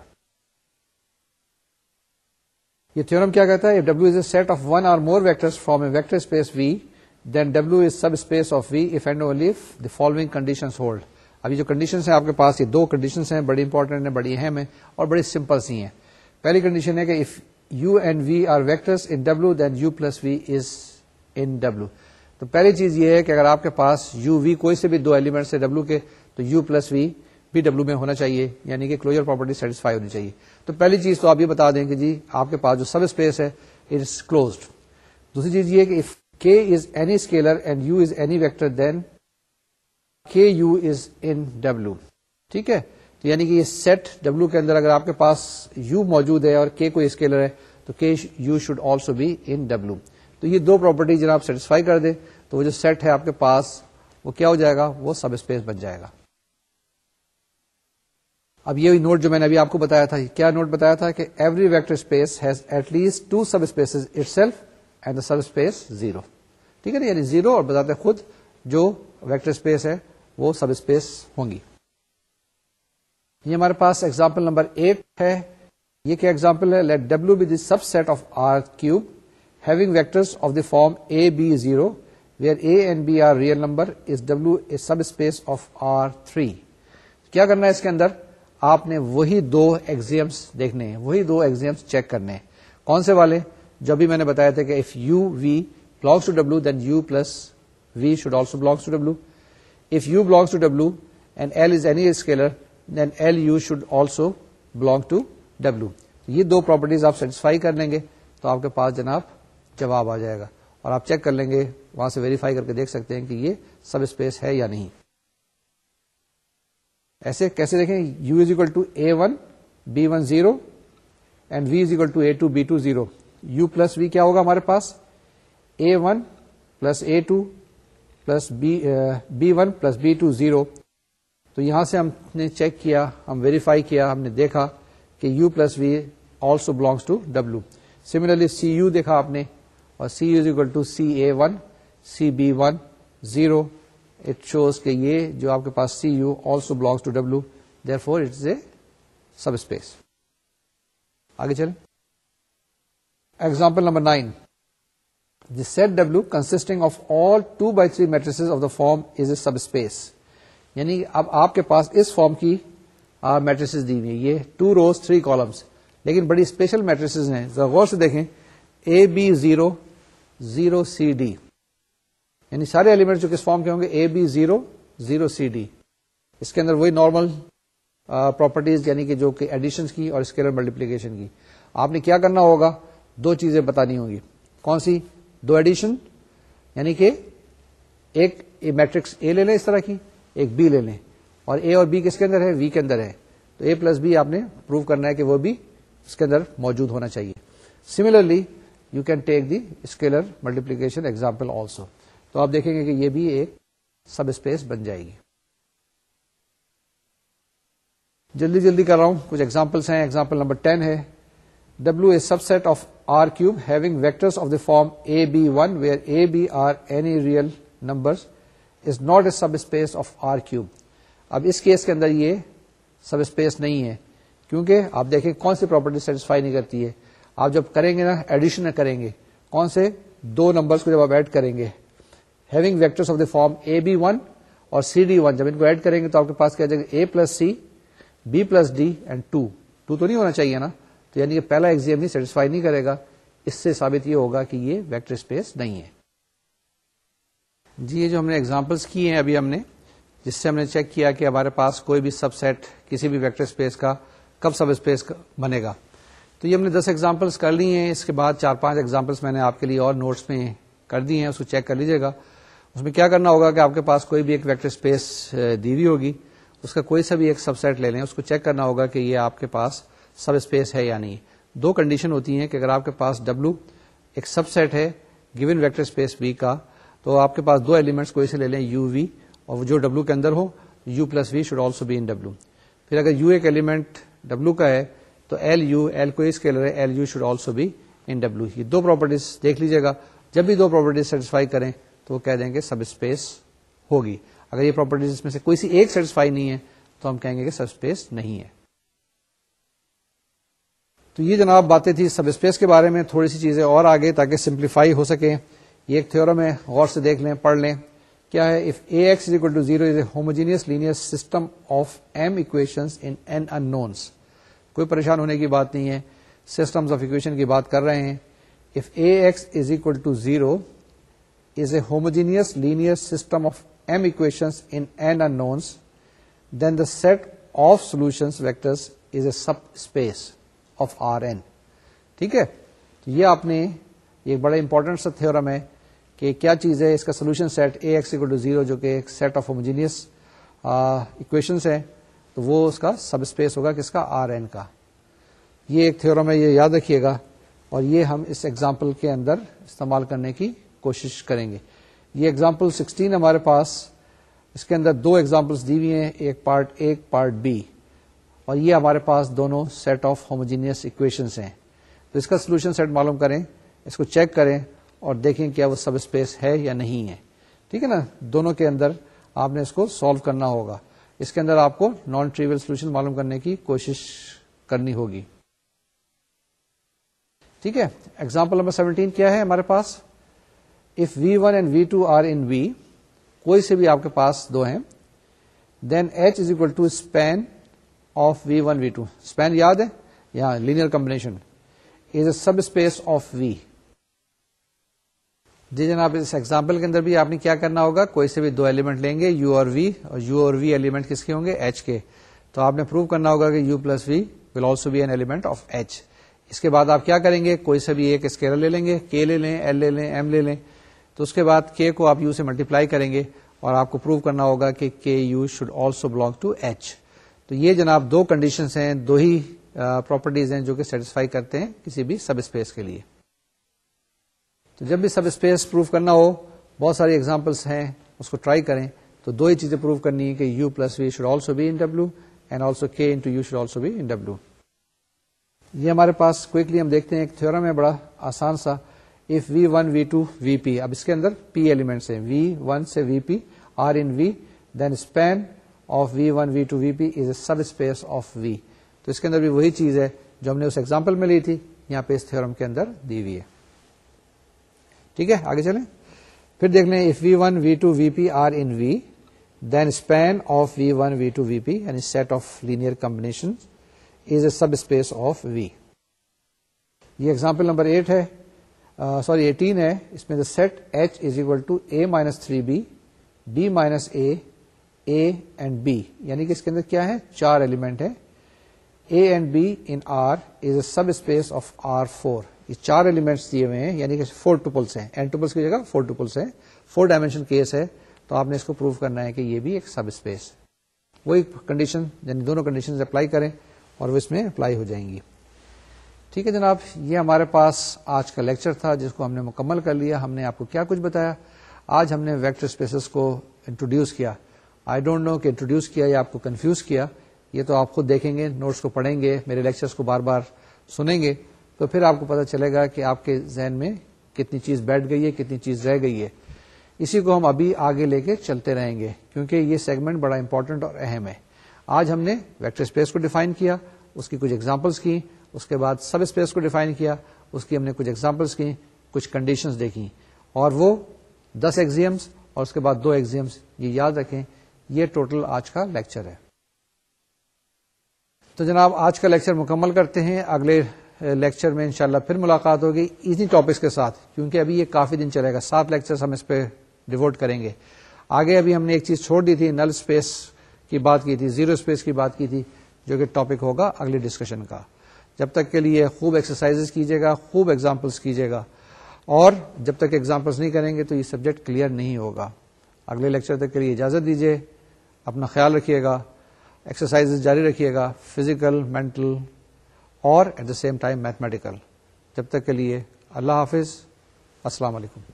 یہ تھورم کیا کہتا ہے set of one or more vector from a vector space V then W is subspace of V and only if the following condition hold ابھی جو کنڈیشن یہ دو کنڈیشن ہیں بڑی امپورٹنٹ ہیں بڑی اہم ہیں اور بڑی سمپل سی ہیں پہلی کنڈیشن ہے کہ if U U and V V are vectors in in W W then plus is تو پہلی چیز یہ ہے کہ اگر آپ کے پاس یو وی کوئی سے بھی دو ایلیمنٹ ہے ڈبلو کے تو یو پلس وی بھی ڈبلو میں ہونا چاہیے یعنی کہ کلوجر پراپرٹی سیٹسفائی ہونی چاہیے تو پہلی چیز تو آپ یہ بتا دیں کہ جی آپ کے پاس جو سب اسپیس ہے اٹس کلوزڈ دوسری چیز یہ کہ is any scalar and U is any vector then K U is in W ٹھیک ہے تو یعنی کہ یہ سیٹ ڈبلو کے اندر اگر آپ کے پاس یو موجود ہے اور کے کوئی اسکیلر ہے تو K U should also be in W تو یہ دو پراپرٹی جناب سیٹسفائی کر دے تو وہ جو سیٹ ہے آپ کے پاس وہ کیا ہو جائے گا وہ سب اسپیس بن جائے گا اب یہ نوٹ جو میں نے ابھی آپ کو بتایا تھا کیا نوٹ بتایا تھا کہ every vector space has at least two subspace itself and the subspace zero ٹھیک ہے نا یعنی زیرو اور بتاتے خود جو ویکٹر اسپیس ہے وہ سب اسپیس ہوں گی یہ ہمارے پاس ایگزامپل نمبر ایٹ ہے یہ کیا ایگزامپل ہے let W be the subset of R cube having vector of the form A B zero where A and B are real number is W a subspace of R three کیا کرنا ہے اس کے اندر آپ نے وہی دو ایگزیمس دیکھنے ہیں وہی دو ایگزیمس چیک کرنے ہیں کون سے والے جو بھی میں نے بتایا تھا کہ if U V belongs to W, then U plus V should also belong to W. If U belongs to W and L is any scalar, then LU should also belong to W. یہ دو properties آپ satisfy کر لیں گے تو آپ کے پاس جناب جواب آ جائے گا اور آپ چیک کر لیں گے وہاں سے ویریفائی کر کے دیکھ سکتے ہیں کہ یہ سب اسپیس ہے یا نہیں ایسے کیسے دیکھیں U is equal to A one B one zero and V is equal to A two B two zero U plus V کیا ہوگا ہمارے پاس A one plus A two plus B one plus B two zero تو یہاں سے ہم نے check کیا ہم ویریفائی کیا ہم نے دیکھا کہ U plus V also belongs to W similarly C U دیکھا آپ نے اور C U is equal to C A one C B one zero it shows کہ یہ جو آپ کے پاس C U also belongs to W therefore it's a subspace آگے چلیں example number nine The the set W consisting of of all 2 by 3 matrices form is a یعنی پاس اس form کی ہوں گے اس کے اندر وہی نارمل پراپرٹیز یعنی کہ جو کہ ایڈیشن کی اور اسکیلر ملٹیپلیکیشن کی آپ نے کیا کرنا ہوگا دو چیزیں بتانی ہوں گی کون سی دو ایڈیشن یعنی کہ ایک میٹرکس اے لے لیں اس طرح کی ایک بی لے لیں اور اے اور بی کس کے اندر ہے وی کے اندر ہے تو اے پلس بی آپ نے پروو کرنا ہے کہ وہ بھی اس کے اندر موجود ہونا چاہیے similarly you can take the scalar multiplication example also تو آپ دیکھیں گے کہ یہ بھی ایک سب اسپیس بن جائے گی جلدی جلدی کر رہا ہوں کچھ ایگزامپلس ہیں ایگزامپل نمبر ٹین ہے W is subset of R cube having vector of the form A B one where A B are any real number subspace of R cube اب اس کیس کے اندر یہ سب اسپیس نہیں ہے کیونکہ آپ دیکھیں کون سی پراپرٹی سیٹسفائی نہیں کرتی ہے آپ جب کریں گے نا ایڈیشن کریں گے کون سے دو نمبرس کو جب آپ ایڈ کریں گے having vectors of the form A B one اور سی ڈی ون جب ان کو ایڈ کریں گے تو آپ کے پاس کیا جائے گا A plus C B plus D and two two تو نہیں ہونا چاہیے نا تو یعنی کہ پہلا ایگزیم ہی سیٹسفائی نہیں کرے گا اس سے ثابت یہ ہوگا کہ یہ ویکٹر اسپیس نہیں ہے جی یہ جو ہم نے ایگزامپلس کیے ہیں ابھی ہم نے جس سے ہم نے چیک کیا کہ ہمارے پاس کوئی بھی سب سیٹ کسی بھی ویکٹر اسپیس کا کب سب اسپیس بنے گا تو یہ ہم نے دس ایگزامپلس کر لی ہیں اس کے بعد چار پانچ ایگزامپلس میں نے آپ کے لیے اور نوٹس میں کر دی ہیں اس کو چیک کر لیجیے گا اس میں کیا کرنا ہوگا کہ آپ کے پاس کوئی بھی ایک ویکٹر اسپیس دی ہوئی ہوگی اس کا کوئی سا بھی ایک سب سیٹ لے لیں اس کو چیک کرنا ہوگا کہ یہ آپ کے پاس سب اسپیس ہے یا نہیں دو کنڈیشن ہوتی ہیں کہ اگر آپ کے پاس ڈبلو ایک سب سیٹ ہے گیون ویکٹر اسپیس وی کا تو آپ کے پاس دو ایلیمنٹس کوئی سے لے لیں یو وی اور جو ڈبلو کے اندر ہو U plus V should also be in W پھر اگر یو ایک ایلیمنٹ ڈبلو کا ہے تو ایل یو ایل کو اس کے لے L U should also be in W یہ دو پراپرٹیز دیکھ لیجیے گا جب بھی دو پراپرٹیز سیٹسفائی کریں تو وہ کہہ دیں گے سب اسپیس ہوگی اگر یہ پراپرٹیز میں سے کوئی سی ایک سیٹسفائی نہیں ہے تو ہم کہیں گے کہ سب اسپیس نہیں ہے تو یہ جناب باتیں تھی سب اسپیس کے بارے میں تھوڑی سی چیزیں اور آگے تاکہ سمپلیفائی ہو سکے یہ ایک تھورم ہے غور سے دیکھ لیں پڑھ لیں کیا ہے if A X is equal to zero is a homogeneous linear system of M unknowns کوئی پریشان ہونے کی بات نہیں ہے سسٹم آف اکویشن کی بات کر رہے ہیں if A X is equal to zero is a homogeneous linear system of M unknowns then the set of solution vectors is a subspace of R N ٹھیک ہے یہ آپ نے یہ بڑا امپورٹنٹ سا تھورم ہے کہ کیا چیز ہے اس کا solution set A X equal to zero جو کہ ایک سیٹ آف ہوموجینئس اکویشنس ہیں تو وہ اس کا سب اسپیس ہوگا کس کا آر این کا یہ ایک تھورم ہے یہ یاد رکھیے گا اور یہ ہم اس ایگزامپل کے اندر استعمال کرنے کی کوشش کریں گے یہ ایگزامپل 16 ہمارے پاس اس کے اندر دو ایگزامپلس دی ہوئی ہیں ایک پارٹ ایک پارٹ بی اور یہ ہمارے پاس دونوں سیٹ آف ہوموجینس اکویشن ہیں تو اس کا سولوشن سیٹ معلوم کریں اس کو چیک کریں اور دیکھیں کیا وہ سب اسپیس ہے یا نہیں ہے ٹھیک ہے نا دونوں کے اندر آپ نے اس کو سالو کرنا ہوگا اس کے اندر آپ کو نان ٹریول سولوشن معلوم کرنے کی کوشش کرنی ہوگی ٹھیک ہے ایگزامپل نمبر سیونٹین کیا ہے ہمارے پاس if V one and V two are in V کوئی سے بھی آپ کے پاس دو ہیں then H is equal to span of V one V two span یاد ہے یا linear combination is a subspace of V جی جناب اس ایگزامپل کے اندر بھی آپ نے کیا کرنا ہوگا کوئی سے بھی دو ایلیمنٹ لیں گے یو اور وی اور یو اور وی ایلیمنٹ کس کے ہوں گے ایچ کے تو آپ نے پروو کرنا ہوگا کہ U plus V will also be in element of H اس کے بعد آپ کیا کریں گے کوئی سے بھی ایک اسکیئر لے لیں گے کے لے لیں ایل لے لیں ایم لے لیں تو اس کے بعد کے کو آپ یو سے ملٹیپلائی کریں گے اور آپ کو پروو کرنا ہوگا کہ K U should also belong to H تو یہ جناب دو کنڈیشن ہیں دو ہی پراپرٹیز ہیں جو کہ سیٹسفائی کرتے ہیں کسی بھی سب اسپیس کے لیے تو جب بھی سب اسپیس پروف کرنا ہو بہت ساری ایگزامپلس ہیں اس کو ٹرائی کریں تو دو ہی چیزیں پروف کرنی ہے کہ U plus V should also be in W and also K into U should also be in W یہ ہمارے پاس ہم دیکھتے ہیں ایک تھورم ہے بڑا آسان سا if V one V two V P اب اس کے اندر پی ایلیمنٹس ہیں وی ون سے V P are in V then span of V one V two V P is a subspace of V تو اس کے اندر بھی وہی چیز ہے جو ہم نے اس ایگزامپل میں لی تھی یہاں پہ اس تھورم کے اندر دی ہوئی ہے ٹھیک ہے آگے چلیں پھر دیکھ لیں if V V one two V P are in V then span of V one V two V P یعنی set of linear combination is a subspace of V یہ ایگزامپل نمبر ایٹ ہے sorry eighteen ہے اس میں the set H is equal to A minus three B minus A A and B یعنی کہ اس کے اندر کیا ہے چار ایلیمنٹ ہے A and B in R is a subspace of R four یہ چار ایلیمنٹس دیے ہوئے ہیں یعنی کہ فور ٹوپلس ٹوپلس ٹوپلس ہیں ہیں کی جگہ فور فور ڈائمینشن کیس ہے تو آپ نے اس کو پروف کرنا ہے کہ یہ بھی ایک سب اسپیس وہ ایک کنڈیشن یعنی دونوں کنڈیشن اپلائی کریں اور وہ اس میں اپلائی ہو جائیں گی ٹھیک ہے جناب یہ ہمارے پاس آج کا لیکچر تھا جس کو ہم نے مکمل کر لیا ہم نے آپ کو کیا کچھ بتایا آج ہم نے ویکٹر اسپیسیز کو انٹروڈیوس کیا آئی ڈونٹ نو کہ انٹروڈیوس کیا یا آپ کو کنفیوز کیا یہ تو آپ خود دیکھیں گے نوٹس کو پڑھیں گے میرے لیکچرس کو بار بار سنیں گے تو پھر آپ کو پتا چلے گا کہ آپ کے ذہن میں کتنی چیز بیٹھ گئی ہے کتنی چیز رہ گئی ہے اسی کو ہم ابھی آگے لے کے چلتے رہیں گے کیونکہ یہ سیگمنٹ بڑا امپورٹنٹ اور اہم ہے آج ہم نے ویکٹر اسپیس کو ڈیفائن کیا اس کی کچھ ایگزامپلس کی اس کے بعد سب اسپیس کو ڈیفائن کیا اس کی ہم نے کچھ ایگزامپلس کی کچھ کنڈیشنز دیکھی اور وہ دس ایگزیمس اور اس کے بعد دو ایگزیمس یہ یاد رکھیں یہ ٹوٹل آج کا لیکچر ہے تو جناب آج کا لیکچر مکمل کرتے ہیں اگلے لیکچر میں انشاءاللہ پھر ملاقات ہوگی ٹاپکس کے ساتھ کیونکہ ابھی یہ کافی دن چلے گا سات لیکچر ہم اس پہ ڈیوٹ کریں گے آگے ابھی ہم نے ایک چیز چھوڑ دی تھی نل اسپیس کی بات کی تھی زیرو اسپیس کی بات کی تھی جو کہ ٹاپک ہوگا اگلی ڈسکشن کا جب تک کے لیے خوب ایکسرسائز کیجیے گا خوب ایگزامپلس کیجیے گا اور جب تک ایگزامپلس نہیں کریں گے تو یہ سبجیکٹ کلیئر نہیں ہوگا اگلے لیکچر تک کے لیے اجازت دیجیے اپنا خیال رکھیے گا ایکسرسائز جاری رکھیے گا فزیکل مینٹل اور at the same time mathematical جب تک کے لیے اللہ حافظ السلام علیکم